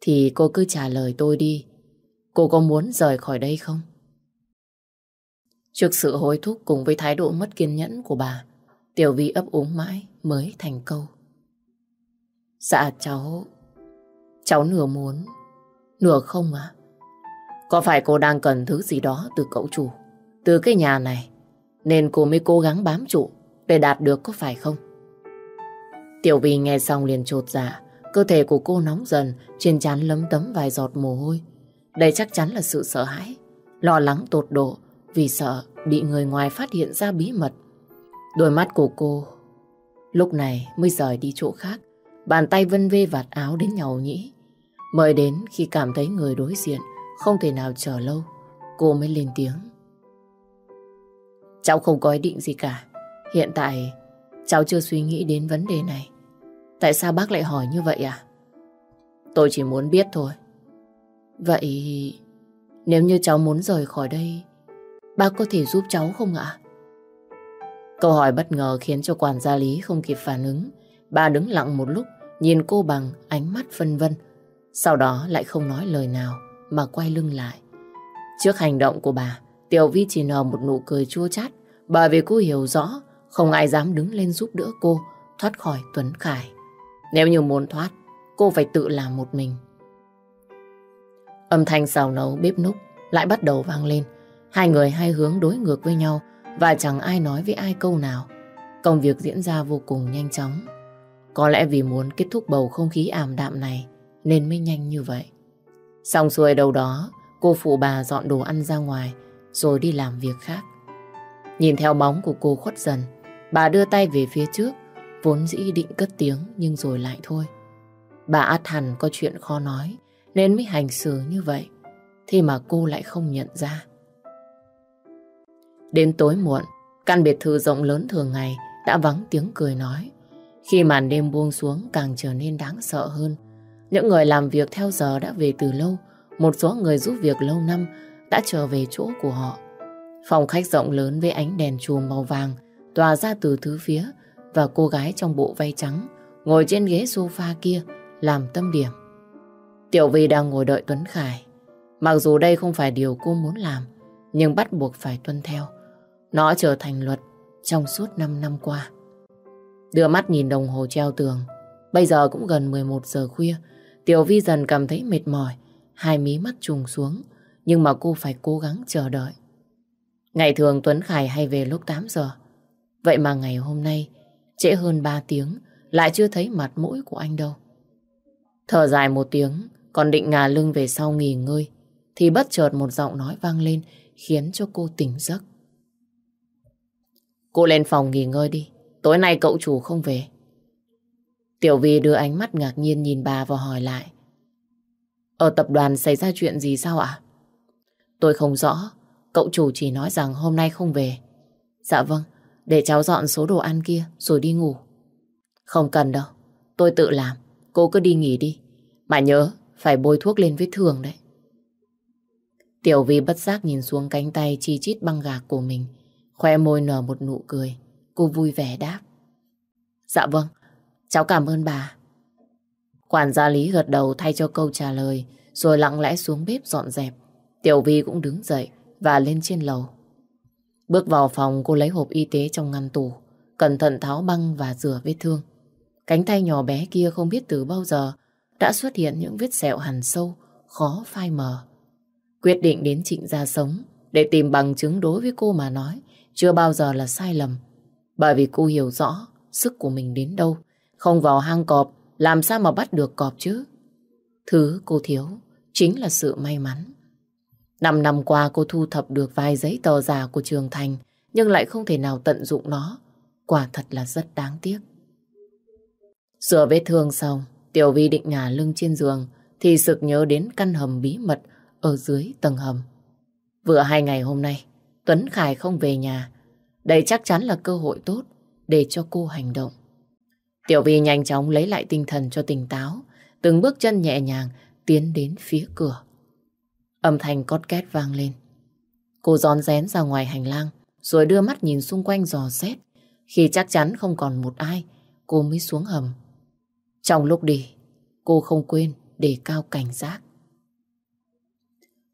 Thì cô cứ trả lời tôi đi. Cô có muốn rời khỏi đây không? Trước sự hối thúc cùng với thái độ mất kiên nhẫn của bà, Tiểu Vi ấp úng mãi mới thành câu. Dạ cháu... Cháu nửa muốn, nửa không à? Có phải cô đang cần thứ gì đó từ cậu chủ, từ cái nhà này, nên cô mới cố gắng bám trụ để đạt được có phải không? Tiểu Vi nghe xong liền trột dạ, cơ thể của cô nóng dần, trên trán lấm tấm vài giọt mồ hôi. Đây chắc chắn là sự sợ hãi, lo lắng tột độ vì sợ bị người ngoài phát hiện ra bí mật. Đôi mắt của cô lúc này mới rời đi chỗ khác, bàn tay vân vê vạt áo đến nhầu nhĩ. Mời đến khi cảm thấy người đối diện không thể nào chờ lâu, cô mới lên tiếng. Cháu không có ý định gì cả. Hiện tại cháu chưa suy nghĩ đến vấn đề này. Tại sao bác lại hỏi như vậy à? Tôi chỉ muốn biết thôi. Vậy nếu như cháu muốn rời khỏi đây, bác có thể giúp cháu không ạ? Câu hỏi bất ngờ khiến cho quản gia Lý không kịp phản ứng. Bà đứng lặng một lúc, nhìn cô bằng ánh mắt phân vân. Sau đó lại không nói lời nào mà quay lưng lại. Trước hành động của bà, Tiểu Vi chỉ nở một nụ cười chua chát bởi vì cô hiểu rõ không ai dám đứng lên giúp đỡ cô thoát khỏi Tuấn Khải. Nếu như muốn thoát, cô phải tự làm một mình. Âm thanh xào nấu bếp núc lại bắt đầu vang lên. Hai người hai hướng đối ngược với nhau và chẳng ai nói với ai câu nào. Công việc diễn ra vô cùng nhanh chóng. Có lẽ vì muốn kết thúc bầu không khí ảm đạm này nên mới nhanh như vậy. Xong xuôi đầu đó, cô phụ bà dọn đồ ăn ra ngoài rồi đi làm việc khác. Nhìn theo bóng của cô khuất dần, bà đưa tay về phía trước, vốn dĩ định cất tiếng nhưng rồi lại thôi. Bà át hẳn có chuyện khó nói nên mới hành xử như vậy. Thế mà cô lại không nhận ra. Đến tối muộn, căn biệt thự rộng lớn thường ngày đã vắng tiếng cười nói. Khi màn đêm buông xuống càng trở nên đáng sợ hơn. Những người làm việc theo giờ đã về từ lâu. Một số người giúp việc lâu năm đã trở về chỗ của họ. Phòng khách rộng lớn với ánh đèn chùm màu vàng tỏa ra từ thứ phía và cô gái trong bộ váy trắng ngồi trên ghế sofa kia làm tâm điểm. Tiểu Vi đang ngồi đợi Tuấn Khải. Mặc dù đây không phải điều cô muốn làm, nhưng bắt buộc phải tuân theo. Nó trở thành luật trong suốt 5 năm qua. Đưa mắt nhìn đồng hồ treo tường. Bây giờ cũng gần 11 giờ khuya. Tiểu Vi dần cảm thấy mệt mỏi. Hai mí mắt trùng xuống. Nhưng mà cô phải cố gắng chờ đợi. Ngày thường Tuấn Khải hay về lúc 8 giờ. Vậy mà ngày hôm nay, trễ hơn 3 tiếng, lại chưa thấy mặt mũi của anh đâu. Thở dài một tiếng, còn định ngả lưng về sau nghỉ ngơi, thì bất chợt một giọng nói vang lên khiến cho cô tỉnh giấc. Cô lên phòng nghỉ ngơi đi, tối nay cậu chủ không về. Tiểu Vi đưa ánh mắt ngạc nhiên nhìn bà và hỏi lại. Ở tập đoàn xảy ra chuyện gì sao ạ? Tôi không rõ, cậu chủ chỉ nói rằng hôm nay không về. Dạ vâng, để cháu dọn số đồ ăn kia rồi đi ngủ. Không cần đâu, tôi tự làm, cô cứ đi nghỉ đi. Mà nhớ, phải bôi thuốc lên vết thương đấy. Tiểu Vi bất giác nhìn xuống cánh tay chi chít băng gạc của mình. Khoe môi nở một nụ cười. Cô vui vẻ đáp. Dạ vâng, cháu cảm ơn bà. Quản gia Lý gật đầu thay cho câu trả lời, rồi lặng lẽ xuống bếp dọn dẹp. Tiểu Vi cũng đứng dậy và lên trên lầu. Bước vào phòng cô lấy hộp y tế trong ngăn tủ, cẩn thận tháo băng và rửa vết thương. Cánh tay nhỏ bé kia không biết từ bao giờ đã xuất hiện những vết sẹo hằn sâu, khó phai mờ. Quyết định đến trịnh gia sống để tìm bằng chứng đối với cô mà nói chưa bao giờ là sai lầm. Bởi vì cô hiểu rõ sức của mình đến đâu. Không vào hang cọp, làm sao mà bắt được cọp chứ? Thứ cô thiếu chính là sự may mắn. Năm năm qua cô thu thập được vài giấy tờ giả của Trường Thành nhưng lại không thể nào tận dụng nó. Quả thật là rất đáng tiếc. Sửa vết thương xong, Tiểu Vi định ngả lưng trên giường thì sực nhớ đến căn hầm bí mật ở dưới tầng hầm. Vừa hai ngày hôm nay, Tuấn Khải không về nhà. Đây chắc chắn là cơ hội tốt để cho cô hành động. Tiểu Vi nhanh chóng lấy lại tinh thần cho tỉnh táo, từng bước chân nhẹ nhàng tiến đến phía cửa. Âm thanh cót két vang lên. Cô rón rén ra ngoài hành lang, rồi đưa mắt nhìn xung quanh dò xét. Khi chắc chắn không còn một ai, cô mới xuống hầm. Trong lúc đi, cô không quên để cao cảnh giác.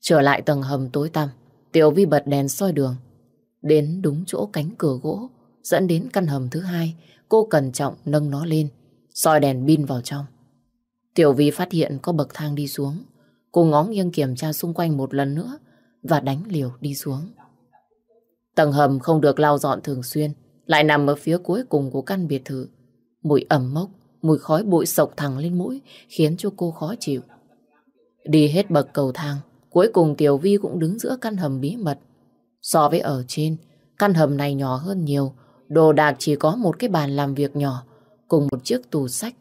Trở lại tầng hầm tối tăm, Tiểu Vi bật đèn soi đường. Đến đúng chỗ cánh cửa gỗ, dẫn đến căn hầm thứ hai, cô cẩn trọng nâng nó lên, soi đèn pin vào trong. Tiểu Vi phát hiện có bậc thang đi xuống. Cô ngó nghiêng kiểm tra xung quanh một lần nữa và đánh liều đi xuống. Tầng hầm không được lau dọn thường xuyên, lại nằm ở phía cuối cùng của căn biệt thự. Mùi ẩm mốc, mùi khói bụi sộc thẳng lên mũi khiến cho cô khó chịu. Đi hết bậc cầu thang, cuối cùng Tiểu Vi cũng đứng giữa căn hầm bí mật. So với ở trên, căn hầm này nhỏ hơn nhiều, đồ đạc chỉ có một cái bàn làm việc nhỏ cùng một chiếc tủ sách.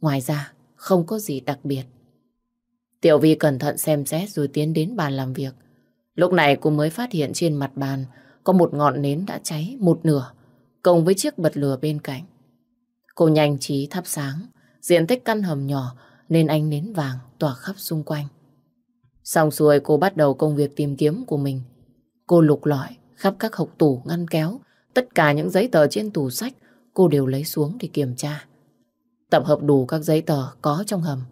Ngoài ra, không có gì đặc biệt. Tiểu Vi cẩn thận xem xét rồi tiến đến bàn làm việc. Lúc này cô mới phát hiện trên mặt bàn có một ngọn nến đã cháy một nửa, cùng với chiếc bật lửa bên cạnh. Cô nhanh trí thắp sáng, diện tích căn hầm nhỏ nên ánh nến vàng tỏa khắp xung quanh. Xong xuôi cô bắt đầu công việc tìm kiếm của mình. Cô lục lọi khắp các hộc tủ ngăn kéo, tất cả những giấy tờ trên tủ sách cô đều lấy xuống để kiểm tra. Tập hợp đủ các giấy tờ có trong hầm.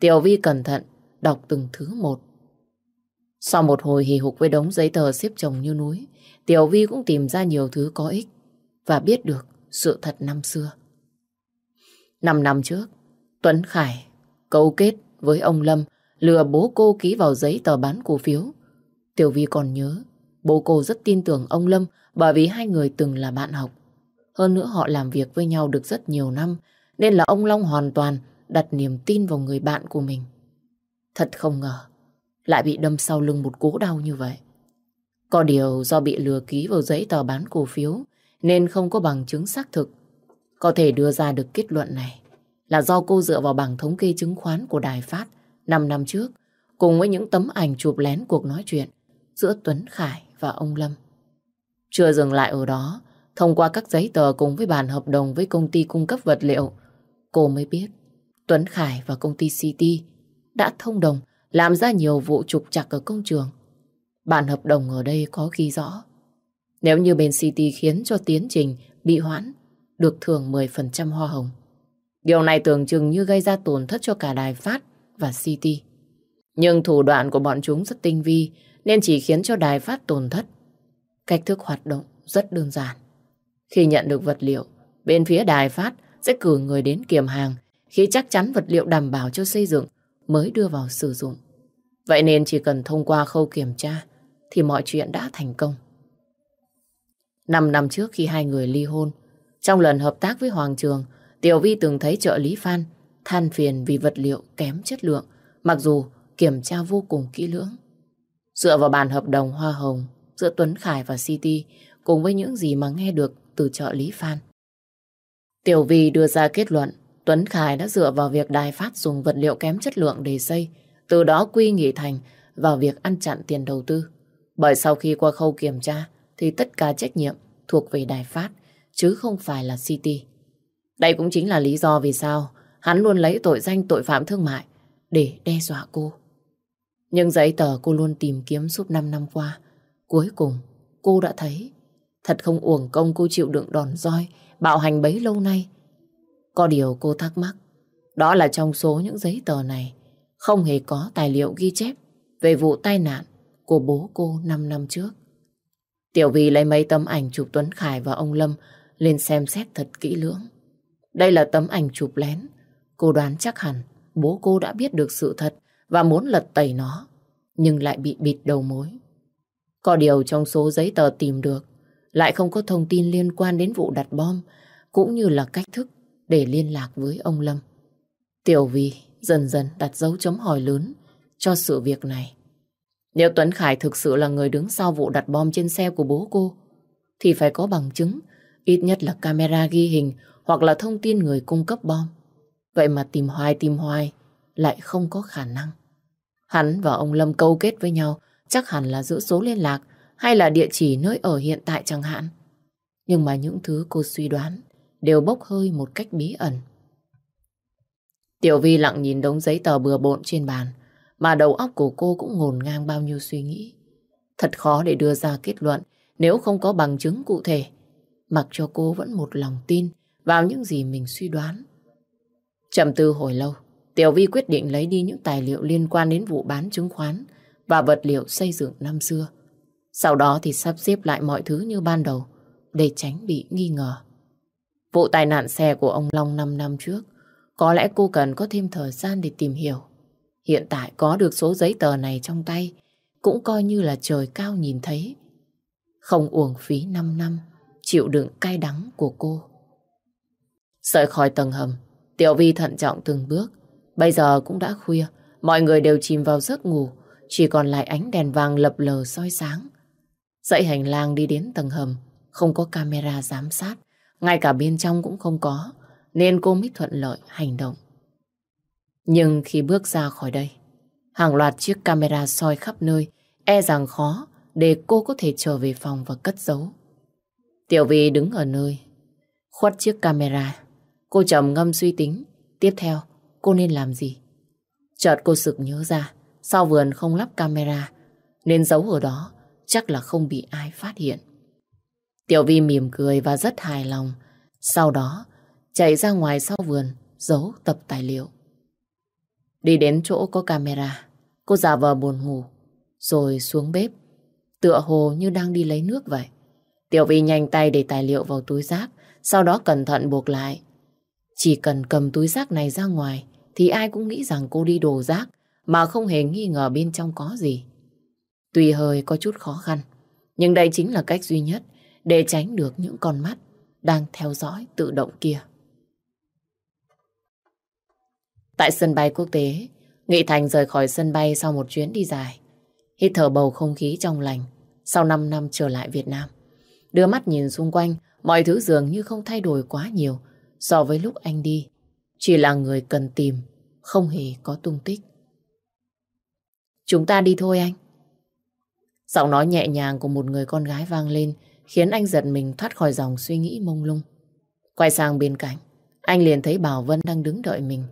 Tiểu Vi cẩn thận đọc từng thứ một. Sau một hồi hì hục với đống giấy tờ xếp chồng như núi, Tiểu Vi cũng tìm ra nhiều thứ có ích và biết được sự thật năm xưa. Năm năm trước, Tuấn Khải cấu kết với ông Lâm lừa bố cô ký vào giấy tờ bán cổ phiếu. Tiểu Vi còn nhớ, bố cô rất tin tưởng ông Lâm bởi vì hai người từng là bạn học. Hơn nữa họ làm việc với nhau được rất nhiều năm, nên là ông Long hoàn toàn đặt niềm tin vào người bạn của mình. Thật không ngờ, lại bị đâm sau lưng một cú đau như vậy. Có điều do bị lừa ký vào giấy tờ bán cổ phiếu, nên không có bằng chứng xác thực. Có thể đưa ra được kết luận này là do cô dựa vào bảng thống kê chứng khoán của Đài Phát 5 năm trước, cùng với những tấm ảnh chụp lén cuộc nói chuyện giữa Tuấn Khải và ông Lâm. Chưa dừng lại ở đó, thông qua các giấy tờ cùng với bản hợp đồng với công ty cung cấp vật liệu, cô mới biết Tuấn Khải và công ty City đã thông đồng làm ra nhiều vụ trục trặc ở công trường. Bản hợp đồng ở đây có ghi rõ. Nếu như bên City khiến cho tiến trình bị hoãn, được thưởng 10% hoa hồng. Điều này tưởng chừng như gây ra tổn thất cho cả Đài Phát và City. Nhưng thủ đoạn của bọn chúng rất tinh vi nên chỉ khiến cho Đài Phát tổn thất. Cách thức hoạt động rất đơn giản. Khi nhận được vật liệu, bên phía Đài Phát sẽ cử người đến kiểm hàng khi chắc chắn vật liệu đảm bảo cho xây dựng mới đưa vào sử dụng. Vậy nên chỉ cần thông qua khâu kiểm tra thì mọi chuyện đã thành công. Năm năm trước khi hai người ly hôn, trong lần hợp tác với Hoàng Trường, Tiểu Vi từng thấy trợ lý Phan than phiền vì vật liệu kém chất lượng, mặc dù kiểm tra vô cùng kỹ lưỡng. Dựa vào bản hợp đồng hoa hồng giữa Tuấn Khải và City cùng với những gì mà nghe được từ trợ lý Phan. Tiểu Vi đưa ra kết luận Tuấn Khải đã dựa vào việc đài phát dùng vật liệu kém chất lượng để xây, từ đó quy nghỉ thành vào việc ăn chặn tiền đầu tư. Bởi sau khi qua khâu kiểm tra thì tất cả trách nhiệm thuộc về đài phát, chứ không phải là City. Đây cũng chính là lý do vì sao hắn luôn lấy tội danh tội phạm thương mại để đe dọa cô. Nhưng giấy tờ cô luôn tìm kiếm suốt 5 năm qua. Cuối cùng, cô đã thấy thật không uổng công cô chịu đựng đòn roi, bạo hành bấy lâu nay. Có điều cô thắc mắc, đó là trong số những giấy tờ này không hề có tài liệu ghi chép về vụ tai nạn của bố cô 5 năm trước. Tiểu Vi lấy mấy tấm ảnh chụp Tuấn Khải và ông Lâm lên xem xét thật kỹ lưỡng. Đây là tấm ảnh chụp lén. Cô đoán chắc hẳn bố cô đã biết được sự thật và muốn lật tẩy nó, nhưng lại bị bịt đầu mối. Có điều trong số giấy tờ tìm được, lại không có thông tin liên quan đến vụ đặt bom, cũng như là cách thức để liên lạc với ông Lâm. Tiểu Vi dần dần đặt dấu chấm hỏi lớn cho sự việc này. Nếu Tuấn Khải thực sự là người đứng sau vụ đặt bom trên xe của bố cô, thì phải có bằng chứng, ít nhất là camera ghi hình hoặc là thông tin người cung cấp bom. Vậy mà tìm hoài tìm hoài lại không có khả năng. Hắn và ông Lâm câu kết với nhau chắc hẳn là giữ số liên lạc hay là địa chỉ nơi ở hiện tại chẳng hạn. Nhưng mà những thứ cô suy đoán đều bốc hơi một cách bí ẩn. Tiểu Vi lặng nhìn đống giấy tờ bừa bộn trên bàn mà đầu óc của cô cũng ngổn ngang bao nhiêu suy nghĩ. Thật khó để đưa ra kết luận nếu không có bằng chứng cụ thể. Mặc cho cô vẫn một lòng tin vào những gì mình suy đoán. Chậm tư hồi lâu, Tiểu Vi quyết định lấy đi những tài liệu liên quan đến vụ bán chứng khoán và vật liệu xây dựng năm xưa. Sau đó thì sắp xếp lại mọi thứ như ban đầu để tránh bị nghi ngờ. Vụ tai nạn xe của ông Long 5 năm trước có lẽ cô cần có thêm thời gian để tìm hiểu. Hiện tại có được số giấy tờ này trong tay cũng coi như là trời cao nhìn thấy. Không uổng phí 5 năm chịu đựng cay đắng của cô. Rời khỏi tầng hầm, Tiểu Vi thận trọng từng bước. Bây giờ cũng đã khuya, mọi người đều chìm vào giấc ngủ, chỉ còn lại ánh đèn vàng lập lờ soi sáng. Dãy hành lang đi đến tầng hầm, không có camera giám sát, ngay cả bên trong cũng không có, nên cô mới thuận lợi hành động. Nhưng khi bước ra khỏi đây, hàng loạt chiếc camera soi khắp nơi, e rằng khó để cô có thể trở về phòng và cất giấu. Tiểu Vy đứng ở nơi, khuất chiếc camera, Cô trầm ngâm suy tính. Tiếp theo, cô nên làm gì? Chợt cô sực nhớ ra, sau vườn không lắp camera, nên giấu ở đó, chắc là không bị ai phát hiện. Tiểu Vi mỉm cười và rất hài lòng. Sau đó, chạy ra ngoài sau vườn, giấu tập tài liệu. Đi đến chỗ có camera, cô giả vờ buồn ngủ, rồi xuống bếp, tựa hồ như đang đi lấy nước vậy. Tiểu Vi nhanh tay để tài liệu vào túi rác, sau đó cẩn thận buộc lại, chỉ cần cầm túi rác này ra ngoài thì ai cũng nghĩ rằng cô đi đồ rác mà không hề nghi ngờ bên trong có gì. Tuy hơi có chút khó khăn, nhưng đây chính là cách duy nhất để tránh được những con mắt đang theo dõi tự động kia. Tại sân bay quốc tế, Nghị Thành rời khỏi sân bay sau một chuyến đi dài. Hít thở bầu không khí trong lành sau 5 năm trở lại Việt Nam. Đưa mắt nhìn xung quanh, mọi thứ dường như không thay đổi quá nhiều so với lúc anh đi. Chỉ là người cần tìm, không hề có tung tích. Chúng ta đi thôi anh. Giọng nói nhẹ nhàng của một người con gái vang lên khiến anh giật mình thoát khỏi dòng suy nghĩ mông lung. Quay sang bên cạnh, anh liền thấy Bảo Vân đang đứng đợi mình,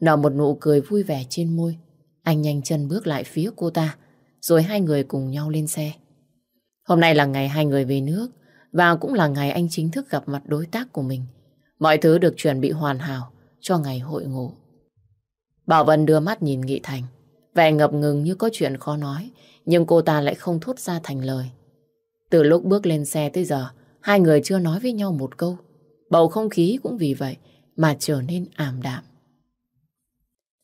nở một nụ cười vui vẻ trên môi. Anh nhanh chân bước lại phía cô ta, rồi hai người cùng nhau lên xe. Hôm nay là ngày hai người về nước, và cũng là ngày anh chính thức gặp mặt đối tác của mình. Mọi thứ được chuẩn bị hoàn hảo cho ngày hội ngộ. Bảo Vân đưa mắt nhìn Nghị Thành, vẻ ngập ngừng như có chuyện khó nói, nhưng cô ta lại không thốt ra thành lời. Từ lúc bước lên xe tới giờ, hai người chưa nói với nhau một câu. Bầu không khí cũng vì vậy mà trở nên ảm đạm.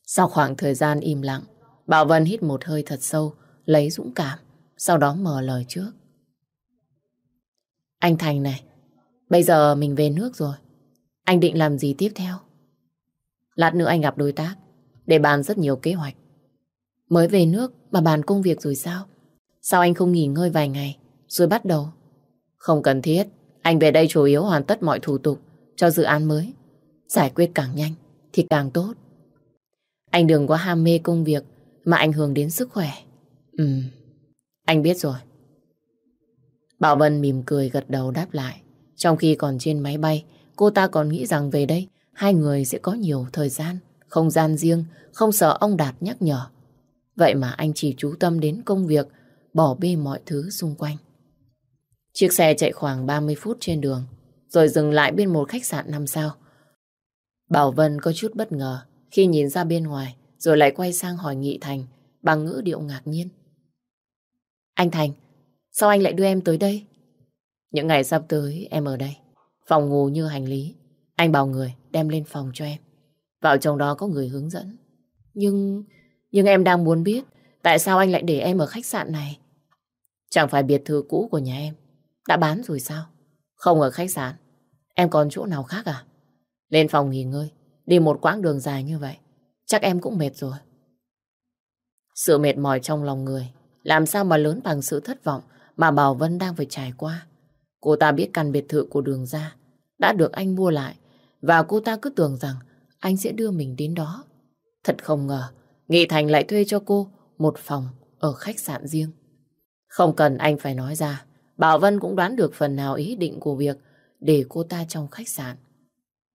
Sau khoảng thời gian im lặng, Bảo Vân hít một hơi thật sâu, lấy dũng cảm, sau đó mở lời trước. Anh Thành này, bây giờ mình về nước rồi. Anh định làm gì tiếp theo? Lát nữa anh gặp đối tác, để bàn rất nhiều kế hoạch. Mới về nước mà bàn công việc rồi sao? Sao anh không nghỉ ngơi vài ngày, rồi bắt đầu? Không cần thiết, anh về đây chủ yếu hoàn tất mọi thủ tục cho dự án mới. Giải quyết càng nhanh thì càng tốt. Anh đừng có ham mê công việc mà ảnh hưởng đến sức khỏe. Ừ, anh biết rồi. Bảo Vân mỉm cười gật đầu đáp lại. Trong khi còn trên máy bay, cô ta còn nghĩ rằng về đây hai người sẽ có nhiều thời gian, không gian riêng, không sợ ông Đạt nhắc nhở. Vậy mà anh chỉ chú tâm đến công việc, bỏ bê mọi thứ xung quanh. Chiếc xe chạy khoảng 30 phút trên đường, rồi dừng lại bên một khách sạn năm sao. Bảo Vân có chút bất ngờ khi nhìn ra bên ngoài, rồi lại quay sang hỏi Nghị Thành bằng ngữ điệu ngạc nhiên. Anh Thành, sao anh lại đưa em tới đây? Những ngày sắp tới em ở đây, phòng ngủ như hành lý. Anh bảo người đem lên phòng cho em. Vào trong đó có người hướng dẫn. Nhưng, nhưng em đang muốn biết tại sao anh lại để em ở khách sạn này. Chẳng phải biệt thự cũ của nhà em. Đã bán rồi sao? Không ở khách sạn. Em còn chỗ nào khác à? Lên phòng nghỉ ngơi. Đi một quãng đường dài như vậy. Chắc em cũng mệt rồi. Sự mệt mỏi trong lòng người làm sao mà lớn bằng sự thất vọng mà Bảo Vân đang phải trải qua. Cô ta biết căn biệt thự của đường ra đã được anh mua lại và cô ta cứ tưởng rằng anh sẽ đưa mình đến đó. Thật không ngờ, Nghị Thành lại thuê cho cô một phòng ở khách sạn riêng. Không cần anh phải nói ra, Bảo Vân cũng đoán được phần nào ý định của việc để cô ta trong khách sạn.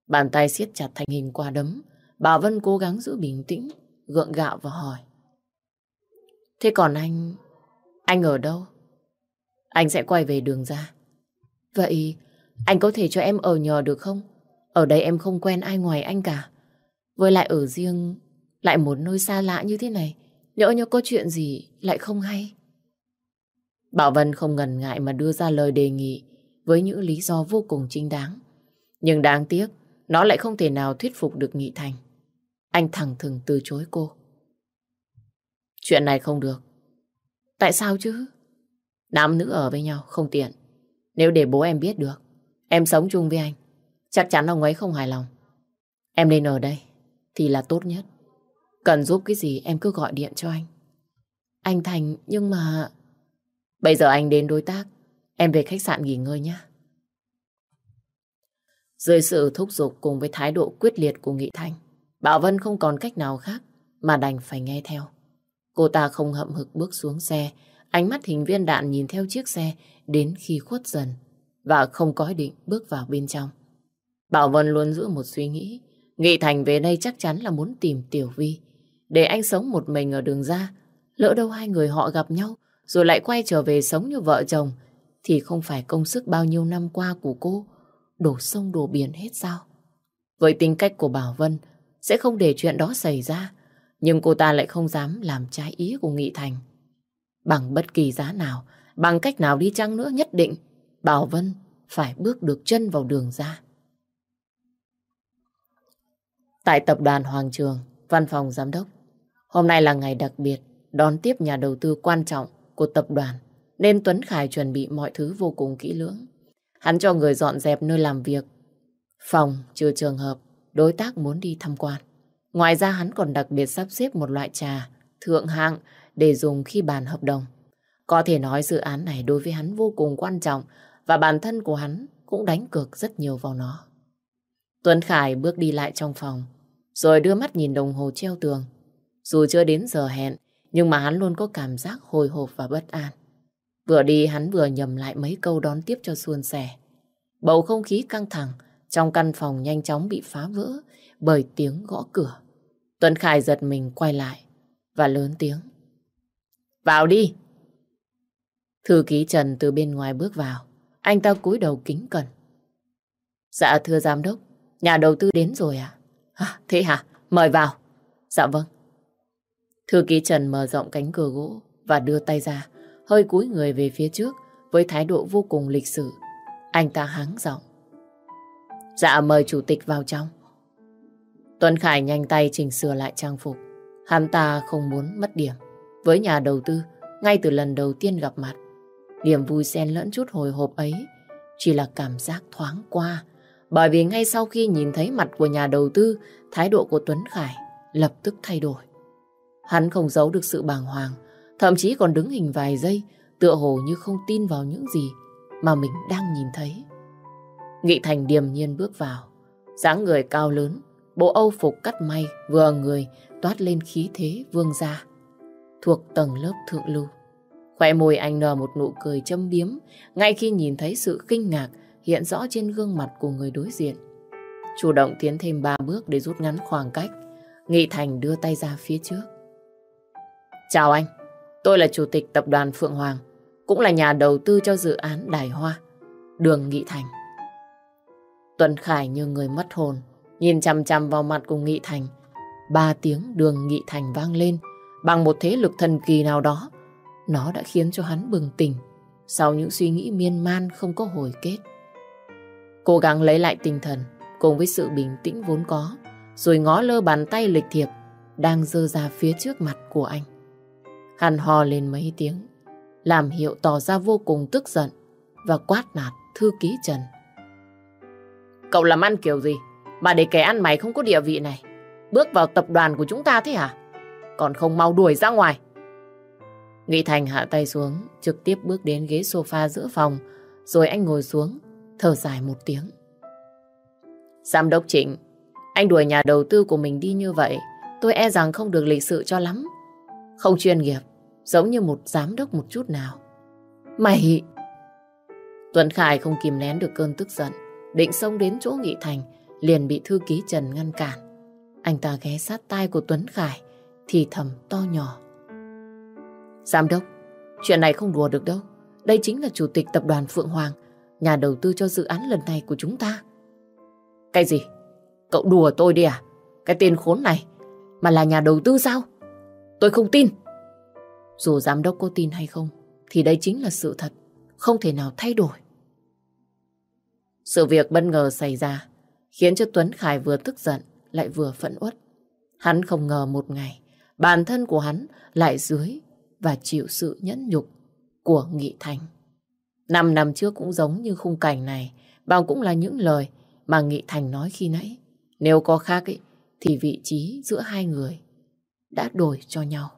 Bàn tay siết chặt thành hình quả đấm, Bảo Vân cố gắng giữ bình tĩnh, gượng gạo và hỏi. Thế còn anh... Anh ở đâu? Anh sẽ quay về đường ra. Vậy anh có thể cho em ở nhờ được không? Ở đây em không quen ai ngoài anh cả. Với lại ở riêng, lại một nơi xa lạ như thế này. Nhỡ nhớ có chuyện gì lại không hay. Bảo Vân không ngần ngại mà đưa ra lời đề nghị với những lý do vô cùng chính đáng. Nhưng đáng tiếc, nó lại không thể nào thuyết phục được Nghị Thành. Anh thẳng thừng từ chối cô. Chuyện này không được. Tại sao chứ? Nam nữ ở với nhau không tiện. Nếu để bố em biết được, em sống chung với anh, chắc chắn ông ấy không hài lòng. Em nên ở đây thì là tốt nhất. Cần giúp cái gì em cứ gọi điện cho anh. Anh Thành, nhưng mà... Bây giờ anh đến đối tác, em về khách sạn nghỉ ngơi nhé. Dưới sự thúc giục cùng với thái độ quyết liệt của Nghị Thành, Bảo Vân không còn cách nào khác mà đành phải nghe theo. Cô ta không hậm hực bước xuống xe, ánh mắt hình viên đạn nhìn theo chiếc xe đến khi khuất dần và không có ý định bước vào bên trong. Bảo Vân luôn giữ một suy nghĩ, Nghị Thành về đây chắc chắn là muốn tìm Tiểu Vi, để anh sống một mình ở đường ra. Lỡ đâu hai người họ gặp nhau, rồi lại quay trở về sống như vợ chồng, thì không phải công sức bao nhiêu năm qua của cô đổ sông đổ biển hết sao? Với tính cách của Bảo Vân, sẽ không để chuyện đó xảy ra, nhưng cô ta lại không dám làm trái ý của Nghị Thành. Bằng bất kỳ giá nào, bằng cách nào đi chăng nữa nhất định, Bảo Vân phải bước được chân vào đường ra. Tại tập đoàn Hoàng Trường, Văn phòng giám đốc. Hôm nay là ngày đặc biệt đón tiếp nhà đầu tư quan trọng của tập đoàn nên Tuấn Khải chuẩn bị mọi thứ vô cùng kỹ lưỡng. Hắn cho người dọn dẹp nơi làm việc, phòng trừ trường hợp đối tác muốn đi tham quan. Ngoài ra hắn còn đặc biệt sắp xếp một loại trà thượng hạng để dùng khi bàn hợp đồng. Có thể nói dự án này đối với hắn vô cùng quan trọng và bản thân của hắn cũng đánh cược rất nhiều vào nó. Tuấn Khải bước đi lại trong phòng, rồi đưa mắt nhìn đồng hồ treo tường. Dù chưa đến giờ hẹn, nhưng mà hắn luôn có cảm giác hồi hộp và bất an. Vừa đi hắn vừa nhầm lại mấy câu đón tiếp cho suôn sẻ. Bầu không khí căng thẳng trong căn phòng nhanh chóng bị phá vỡ bởi tiếng gõ cửa. Tuấn Khải giật mình quay lại và lớn tiếng. Vào đi! Thư ký Trần từ bên ngoài bước vào. Anh ta cúi đầu kính cẩn. Dạ thưa giám đốc, nhà đầu tư đến rồi à? à thế hả? Mời vào. Dạ vâng. Thư ký Trần mở rộng cánh cửa gỗ và đưa tay ra, hơi cúi người về phía trước với thái độ vô cùng lịch sự. Anh ta hắng giọng. Dạ mời chủ tịch vào trong. Tuấn Khải nhanh tay chỉnh sửa lại trang phục. Hắn ta không muốn mất điểm. Với nhà đầu tư, ngay từ lần đầu tiên gặp mặt, Điểm vui xen lẫn chút hồi hộp ấy chỉ là cảm giác thoáng qua. Bởi vì ngay sau khi nhìn thấy mặt của nhà đầu tư, thái độ của Tuấn Khải lập tức thay đổi. Hắn không giấu được sự bàng hoàng, thậm chí còn đứng hình vài giây, tựa hồ như không tin vào những gì mà mình đang nhìn thấy. Nghị Thành điềm nhiên bước vào, dáng người cao lớn, bộ âu phục cắt may vừa người toát lên khí thế vương gia, thuộc tầng lớp thượng lưu. Khoe môi anh nở một nụ cười châm biếm ngay khi nhìn thấy sự kinh ngạc hiện rõ trên gương mặt của người đối diện. Chủ động tiến thêm ba bước để rút ngắn khoảng cách. Nghị Thành đưa tay ra phía trước. Chào anh, tôi là Chủ tịch Tập đoàn Phượng Hoàng, cũng là nhà đầu tư cho dự án Đài Hoa, đường Nghị Thành. Tuần Khải như người mất hồn, nhìn chằm chằm vào mặt của Nghị Thành. Ba tiếng đường Nghị Thành vang lên, bằng một thế lực thần kỳ nào đó nó đã khiến cho hắn bừng tỉnh sau những suy nghĩ miên man không có hồi kết. Cố gắng lấy lại tinh thần cùng với sự bình tĩnh vốn có rồi ngó lơ bàn tay lịch thiệp đang dơ ra phía trước mặt của anh. Hắn hò lên mấy tiếng làm hiệu tỏ ra vô cùng tức giận và quát nạt thư ký Trần. Cậu làm ăn kiểu gì mà để kẻ ăn mày không có địa vị này bước vào tập đoàn của chúng ta thế hả? Còn không mau đuổi ra ngoài. Nghị Thành hạ tay xuống, trực tiếp bước đến ghế sofa giữa phòng, rồi anh ngồi xuống, thở dài một tiếng. Giám đốc Trịnh, anh đuổi nhà đầu tư của mình đi như vậy, tôi e rằng không được lịch sự cho lắm. Không chuyên nghiệp, giống như một giám đốc một chút nào. Mày... Tuấn Khải không kìm nén được cơn tức giận, định xông đến chỗ Nghị Thành, liền bị thư ký Trần ngăn cản. Anh ta ghé sát tai của Tuấn Khải, thì thầm to nhỏ. Giám đốc, chuyện này không đùa được đâu. Đây chính là chủ tịch tập đoàn Phượng Hoàng, nhà đầu tư cho dự án lần này của chúng ta. Cái gì? Cậu đùa tôi đi à? Cái tên khốn này mà là nhà đầu tư sao? Tôi không tin. Dù giám đốc có tin hay không, thì đây chính là sự thật, không thể nào thay đổi. Sự việc bất ngờ xảy ra, khiến cho Tuấn Khải vừa tức giận, lại vừa phẫn uất. Hắn không ngờ một ngày, bản thân của hắn lại dưới và chịu sự nhẫn nhục của Nghị Thành. Năm năm trước cũng giống như khung cảnh này, bao cũng là những lời mà Nghị Thành nói khi nãy. Nếu có khác ấy, thì vị trí giữa hai người đã đổi cho nhau.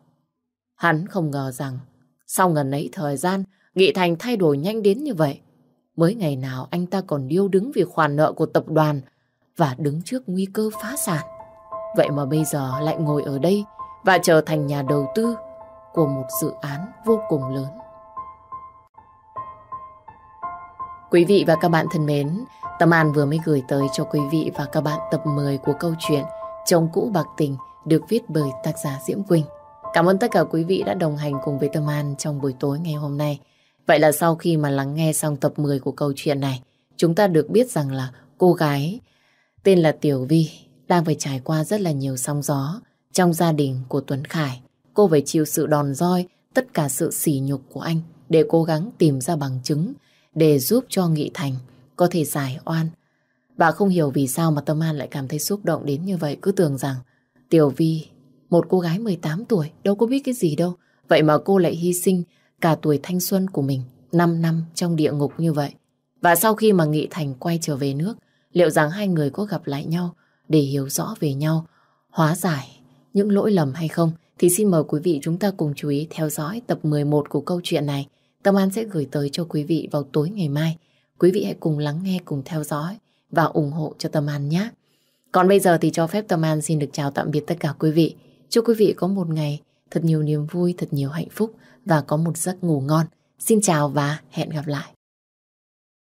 Hắn không ngờ rằng sau ngần ấy thời gian, Nghị Thành thay đổi nhanh đến như vậy. Mới ngày nào anh ta còn điêu đứng vì khoản nợ của tập đoàn và đứng trước nguy cơ phá sản. Vậy mà bây giờ lại ngồi ở đây và trở thành nhà đầu tư của một dự án vô cùng lớn. Quý vị và các bạn thân mến, Tâm An vừa mới gửi tới cho quý vị và các bạn tập 10 của câu chuyện Chồng cũ bạc tình được viết bởi tác giả Diễm Quỳnh. Cảm ơn tất cả quý vị đã đồng hành cùng với Tâm An trong buổi tối ngày hôm nay. Vậy là sau khi mà lắng nghe xong tập 10 của câu chuyện này, chúng ta được biết rằng là cô gái tên là Tiểu Vi đang phải trải qua rất là nhiều sóng gió trong gia đình của Tuấn Khải cô phải chịu sự đòn roi, tất cả sự sỉ nhục của anh để cố gắng tìm ra bằng chứng để giúp cho Nghị Thành có thể giải oan. Và không hiểu vì sao mà Tâm An lại cảm thấy xúc động đến như vậy, cứ tưởng rằng Tiểu Vi, một cô gái 18 tuổi, đâu có biết cái gì đâu. Vậy mà cô lại hy sinh cả tuổi thanh xuân của mình 5 năm trong địa ngục như vậy. Và sau khi mà Nghị Thành quay trở về nước, liệu rằng hai người có gặp lại nhau để hiểu rõ về nhau, hóa giải những lỗi lầm hay không? Thì xin mời quý vị chúng ta cùng chú ý theo dõi tập 11 của câu chuyện này. Tâm An sẽ gửi tới cho quý vị vào tối ngày mai. Quý vị hãy cùng lắng nghe, cùng theo dõi và ủng hộ cho Tâm An nhé. Còn bây giờ thì cho phép Tâm An xin được chào tạm biệt tất cả quý vị. Chúc quý vị có một ngày thật nhiều niềm vui, thật nhiều hạnh phúc và có một giấc ngủ ngon. Xin chào và hẹn gặp lại.